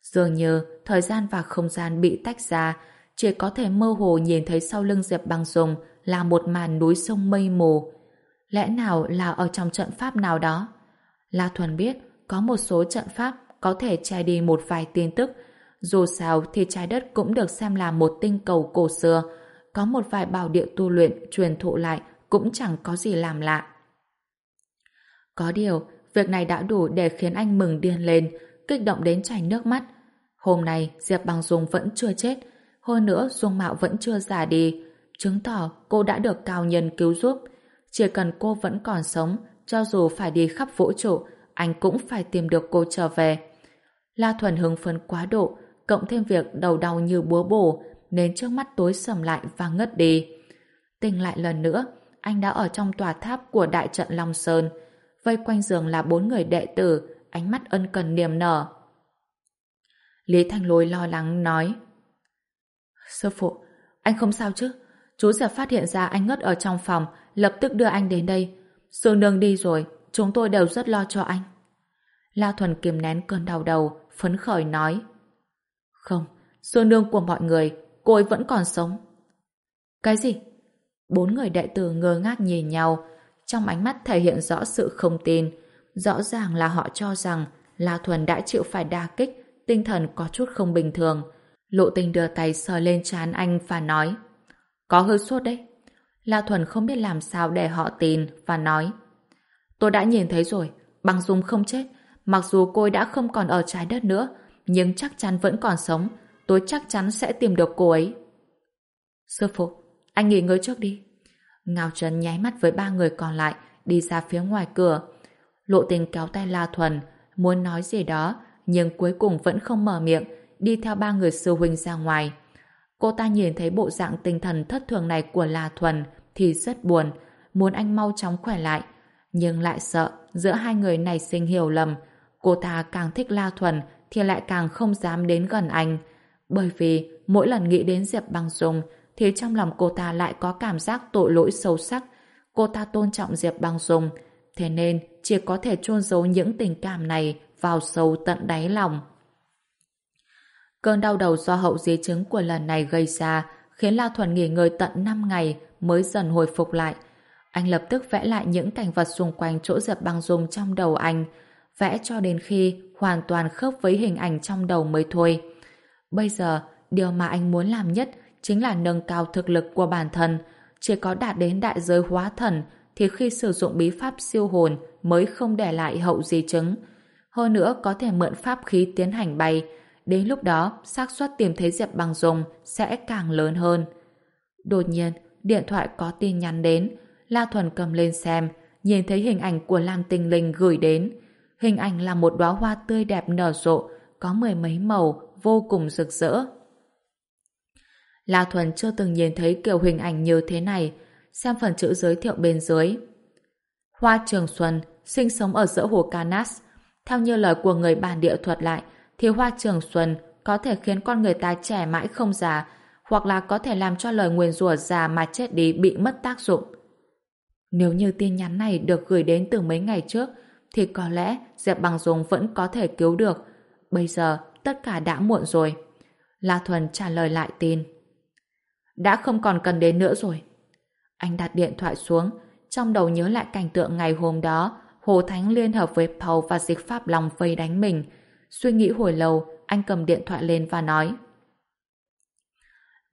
Dường như thời gian và không gian bị tách ra, chỉ có thể mơ hồ nhìn thấy sau lưng Diệp Băng Dung là một màn núi sông mây mù. Lẽ nào là ở trong trận pháp nào đó? La Thuần biết có một số trận pháp có thể che đi một vài tin tức. Dù sao thì trái đất cũng được xem là một tinh cầu cổ xưa. Có một vài bảo địa tu luyện truyền thụ lại cũng chẳng có gì làm lạ. Có điều, việc này đã đủ để khiến anh mừng điên lên, kích động đến chảy nước mắt. Hôm nay Diệp Bằng Dung vẫn chưa chết, hơn nữa Dung Mạo vẫn chưa già đi, chứng tỏ cô đã được cao nhân cứu giúp. Chỉ cần cô vẫn còn sống, cho dù phải đi khắp vũ trụ, anh cũng phải tìm được cô trở về. La Thuần hưng phấn quá độ, cộng thêm việc đầu đau như búa bổ, nên trước mắt tối sầm lại và ngất đi. Tỉnh lại lần nữa, anh đã ở trong tòa tháp của đại trận Long Sơn. Vây quanh giường là bốn người đệ tử, ánh mắt ân cần niềm nở. Lý Thanh Lôi lo lắng nói Sư phụ, anh không sao chứ? Chú sẽ phát hiện ra anh ngất ở trong phòng, lập tức đưa anh đến đây. Sương Nương đi rồi, chúng tôi đều rất lo cho anh. La Thuần kiềm nén cơn đau đầu, phấn khởi nói. Không, Sương Nương của mọi người, cô ấy vẫn còn sống. Cái gì? Bốn người đệ tử ngơ ngác nhìn nhau, trong ánh mắt thể hiện rõ sự không tin. Rõ ràng là họ cho rằng La Thuần đã chịu phải đa kích, tinh thần có chút không bình thường. Lộ tình đưa tay sờ lên trán anh và nói Có hơi sốt đấy. La Thuần không biết làm sao để họ tin và nói Tôi đã nhìn thấy rồi, băng dung không chết. Mặc dù cô ấy đã không còn ở trái đất nữa, nhưng chắc chắn vẫn còn sống. Tôi chắc chắn sẽ tìm được cô ấy. Sư phụ, anh nghỉ ngơi trước đi. Ngao Trần nháy mắt với ba người còn lại, đi ra phía ngoài cửa. Lộ tình kéo tay La Thuần, muốn nói gì đó, nhưng cuối cùng vẫn không mở miệng, đi theo ba người sư huynh ra ngoài. Cô ta nhìn thấy bộ dạng tinh thần thất thường này của La Thuần thì rất buồn, muốn anh mau chóng khỏe lại. Nhưng lại sợ giữa hai người này sinh hiểu lầm. Cô ta càng thích La Thuần thì lại càng không dám đến gần anh. Bởi vì mỗi lần nghĩ đến Diệp Băng Dung thì trong lòng cô ta lại có cảm giác tội lỗi sâu sắc. Cô ta tôn trọng Diệp Băng Dung, thế nên chỉ có thể chôn giấu những tình cảm này vào sâu tận đáy lòng. Cơn đau đầu do hậu di chứng của lần này gây ra khiến La Thuần nghỉ ngơi tận 5 ngày mới dần hồi phục lại. Anh lập tức vẽ lại những cảnh vật xung quanh chỗ Diệp Băng Dung trong đầu anh, vẽ cho đến khi hoàn toàn khớp với hình ảnh trong đầu mới thôi. Bây giờ, điều mà anh muốn làm nhất chính là nâng cao thực lực của bản thân. Chỉ có đạt đến đại giới hóa thần thì khi sử dụng bí pháp siêu hồn mới không để lại hậu di chứng. Hơn nữa có thể mượn pháp khí tiến hành bay. Đến lúc đó, xác suất tìm thấy Diệp Bằng Dung sẽ càng lớn hơn. Đột nhiên, điện thoại có tin nhắn đến. La Thuần cầm lên xem, nhìn thấy hình ảnh của Lam Tinh Linh gửi đến. Hình ảnh là một đóa hoa tươi đẹp nở rộ, có mười mấy màu, vô cùng rực rỡ. La Thuần chưa từng nhìn thấy kiểu hình ảnh như thế này, xem phần chữ giới thiệu bên dưới. Hoa Trường Xuân sinh sống ở giữa hồ Canas. Theo như lời của người bản địa thuật lại, thì hoa Trường Xuân có thể khiến con người ta trẻ mãi không già, hoặc là có thể làm cho lời nguyền rủa già mà chết đi bị mất tác dụng. Nếu như tin nhắn này được gửi đến từ mấy ngày trước, thì có lẽ Diệp Bằng Dung vẫn có thể cứu được. Bây giờ, tất cả đã muộn rồi. La Thuần trả lời lại tin đã không còn cần đến nữa rồi. Anh đặt điện thoại xuống, trong đầu nhớ lại cảnh tượng ngày hôm đó, Hồ Thánh liên hợp với Paul và Dịch Pháp lòng vây đánh mình. Suy nghĩ hồi lâu, anh cầm điện thoại lên và nói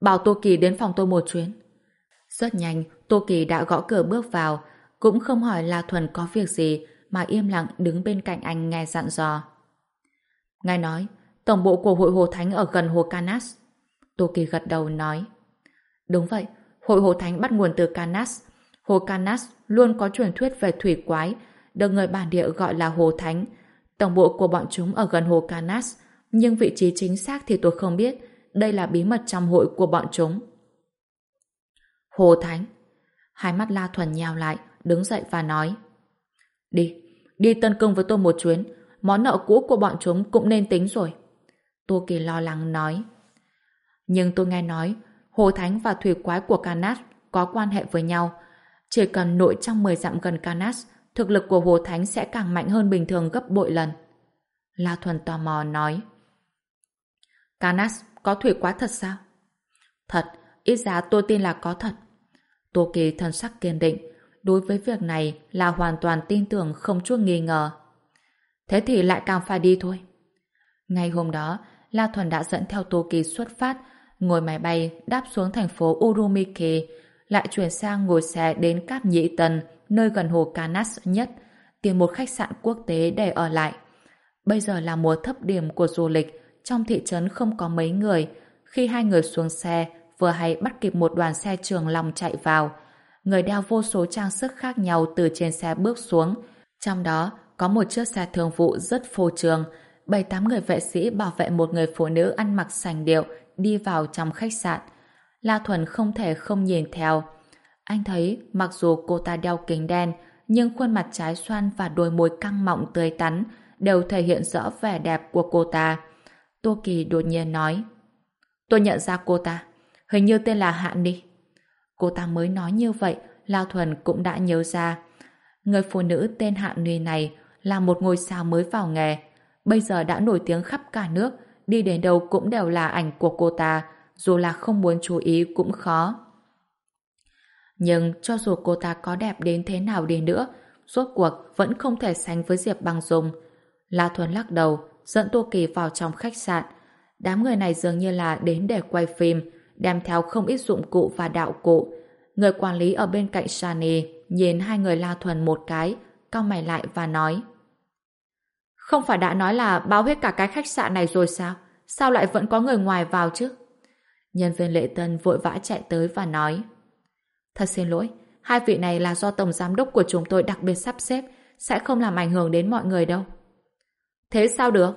Bảo Tô Kỳ đến phòng tôi một chuyến. Rất nhanh, Tô Kỳ đã gõ cửa bước vào, cũng không hỏi La Thuần có việc gì, mà im lặng đứng bên cạnh anh nghe dặn dò. Ngài nói, tổng bộ của hội Hồ Thánh ở gần Hồ Canas. Tô Kỳ gật đầu nói. Đúng vậy, hội Hồ Thánh bắt nguồn từ Canas. Hồ Canas luôn có truyền thuyết về thủy quái, được người bản địa gọi là Hồ Thánh. Tổng bộ của bọn chúng ở gần Hồ Canas, nhưng vị trí chính xác thì tôi không biết. Đây là bí mật trong hội của bọn chúng. Hồ Thánh Hai mắt La Thuần nhào lại, đứng dậy và nói Đi, đi Tân Công với tôi một chuyến. Món nợ cũ của bọn chúng cũng nên tính rồi. Tô Kỳ lo lắng nói Nhưng tôi nghe nói Hồ Thánh và thủy quái của Canas có quan hệ với nhau. Chỉ cần nội trong 10 dặm gần Canas, thực lực của Hồ Thánh sẽ càng mạnh hơn bình thường gấp bội lần. La Thuần tò mò nói. Canas có thủy quá thật sao? Thật, ít ra tôi tin là có thật. Tô Kỳ thần sắc kiên định, đối với việc này là hoàn toàn tin tưởng không chút nghi ngờ. Thế thì lại càng phải đi thôi. Ngay hôm đó, La Thuần đã dẫn theo Tô Kỳ xuất phát ngồi máy bay đáp xuống thành phố Urumiki, lại chuyển sang ngồi xe đến Cáp Nhĩ Tân, nơi gần hồ Canas nhất, tìm một khách sạn quốc tế để ở lại. Bây giờ là mùa thấp điểm của du lịch, trong thị trấn không có mấy người. Khi hai người xuống xe, vừa hay bắt kịp một đoàn xe trường lòng chạy vào. Người đeo vô số trang sức khác nhau từ trên xe bước xuống. Trong đó, có một chiếc xe thường vụ rất phô trương, bảy tám người vệ sĩ bảo vệ một người phụ nữ ăn mặc sành điệu đi vào trong khách sạn. La Thuần không thể không nhìn theo. Anh thấy mặc dù cô ta đeo kính đen, nhưng khuôn mặt trái xoan và đôi môi căng mọng tươi tắn đều thể hiện rõ vẻ đẹp của cô ta. Tô Kỳ đột nhiên nói Tôi nhận ra cô ta. Hình như tên là Hạn đi. Cô ta mới nói như vậy, lao Thuần cũng đã nhớ ra. Người phụ nữ tên Hạn Nùy này là một ngôi sao mới vào nghề. Bây giờ đã nổi tiếng khắp cả nước, đi đến đâu cũng đều là ảnh của cô ta, dù là không muốn chú ý cũng khó. Nhưng cho dù cô ta có đẹp đến thế nào đi nữa, rốt cuộc vẫn không thể sánh với Diệp Băng Dung. La Thuần lắc đầu, dẫn Tô Kỳ vào trong khách sạn. Đám người này dường như là đến để quay phim, đem theo không ít dụng cụ và đạo cụ. Người quản lý ở bên cạnh Shani nhìn hai người La Thuần một cái, cau mày lại và nói Không phải đã nói là bao hết cả cái khách sạn này rồi sao? Sao lại vẫn có người ngoài vào chứ? Nhân viên lễ tân vội vã chạy tới và nói Thật xin lỗi, hai vị này là do tổng giám đốc của chúng tôi đặc biệt sắp xếp, sẽ không làm ảnh hưởng đến mọi người đâu. Thế sao được?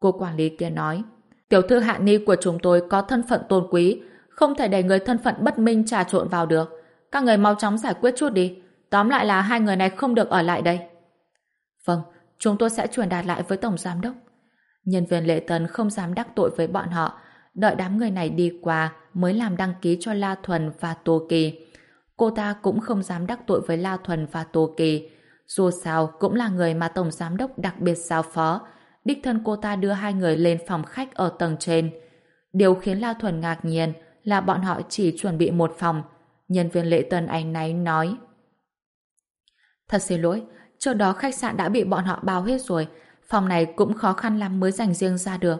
Cô quản lý kia nói Tiểu thư Hạ Ni của chúng tôi có thân phận tôn quý, không thể để người thân phận bất minh trà trộn vào được. Các người mau chóng giải quyết chút đi. Tóm lại là hai người này không được ở lại đây. Vâng, chúng tôi sẽ truyền đạt lại với Tổng Giám Đốc. Nhân viên lễ tân không dám đắc tội với bọn họ, đợi đám người này đi qua mới làm đăng ký cho La Thuần và Tô Kỳ. Cô ta cũng không dám đắc tội với La Thuần và Tô Kỳ. Dù sao cũng là người mà Tổng Giám Đốc đặc biệt giao phó. Đích thân cô ta đưa hai người lên phòng khách ở tầng trên. Điều khiến La Thuần ngạc nhiên là bọn họ chỉ chuẩn bị một phòng. Nhân viên lễ tân anh náy nói. Thật xin lỗi, trước đó khách sạn đã bị bọn họ bao hết rồi. Phòng này cũng khó khăn lắm mới dành riêng ra được.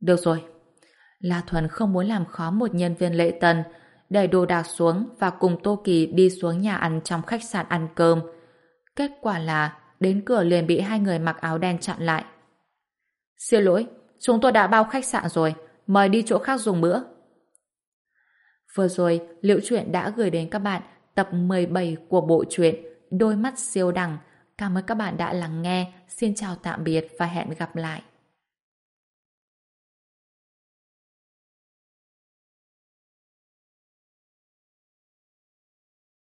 Được rồi. La Thuần không muốn làm khó một nhân viên lễ tân, đẩy đồ đạc xuống và cùng Tô Kỳ đi xuống nhà ăn trong khách sạn ăn cơm. Kết quả là đến cửa liền bị hai người mặc áo đen chặn lại. Xin lỗi, chúng tôi đã bao khách sạn rồi, mời đi chỗ khác dùng bữa. Vừa rồi, Liễu Chuyện đã gửi đến các bạn tập 17 của bộ truyện Đôi mắt siêu đẳng. Cảm ơn các bạn đã lắng nghe. Xin chào tạm biệt và hẹn gặp lại.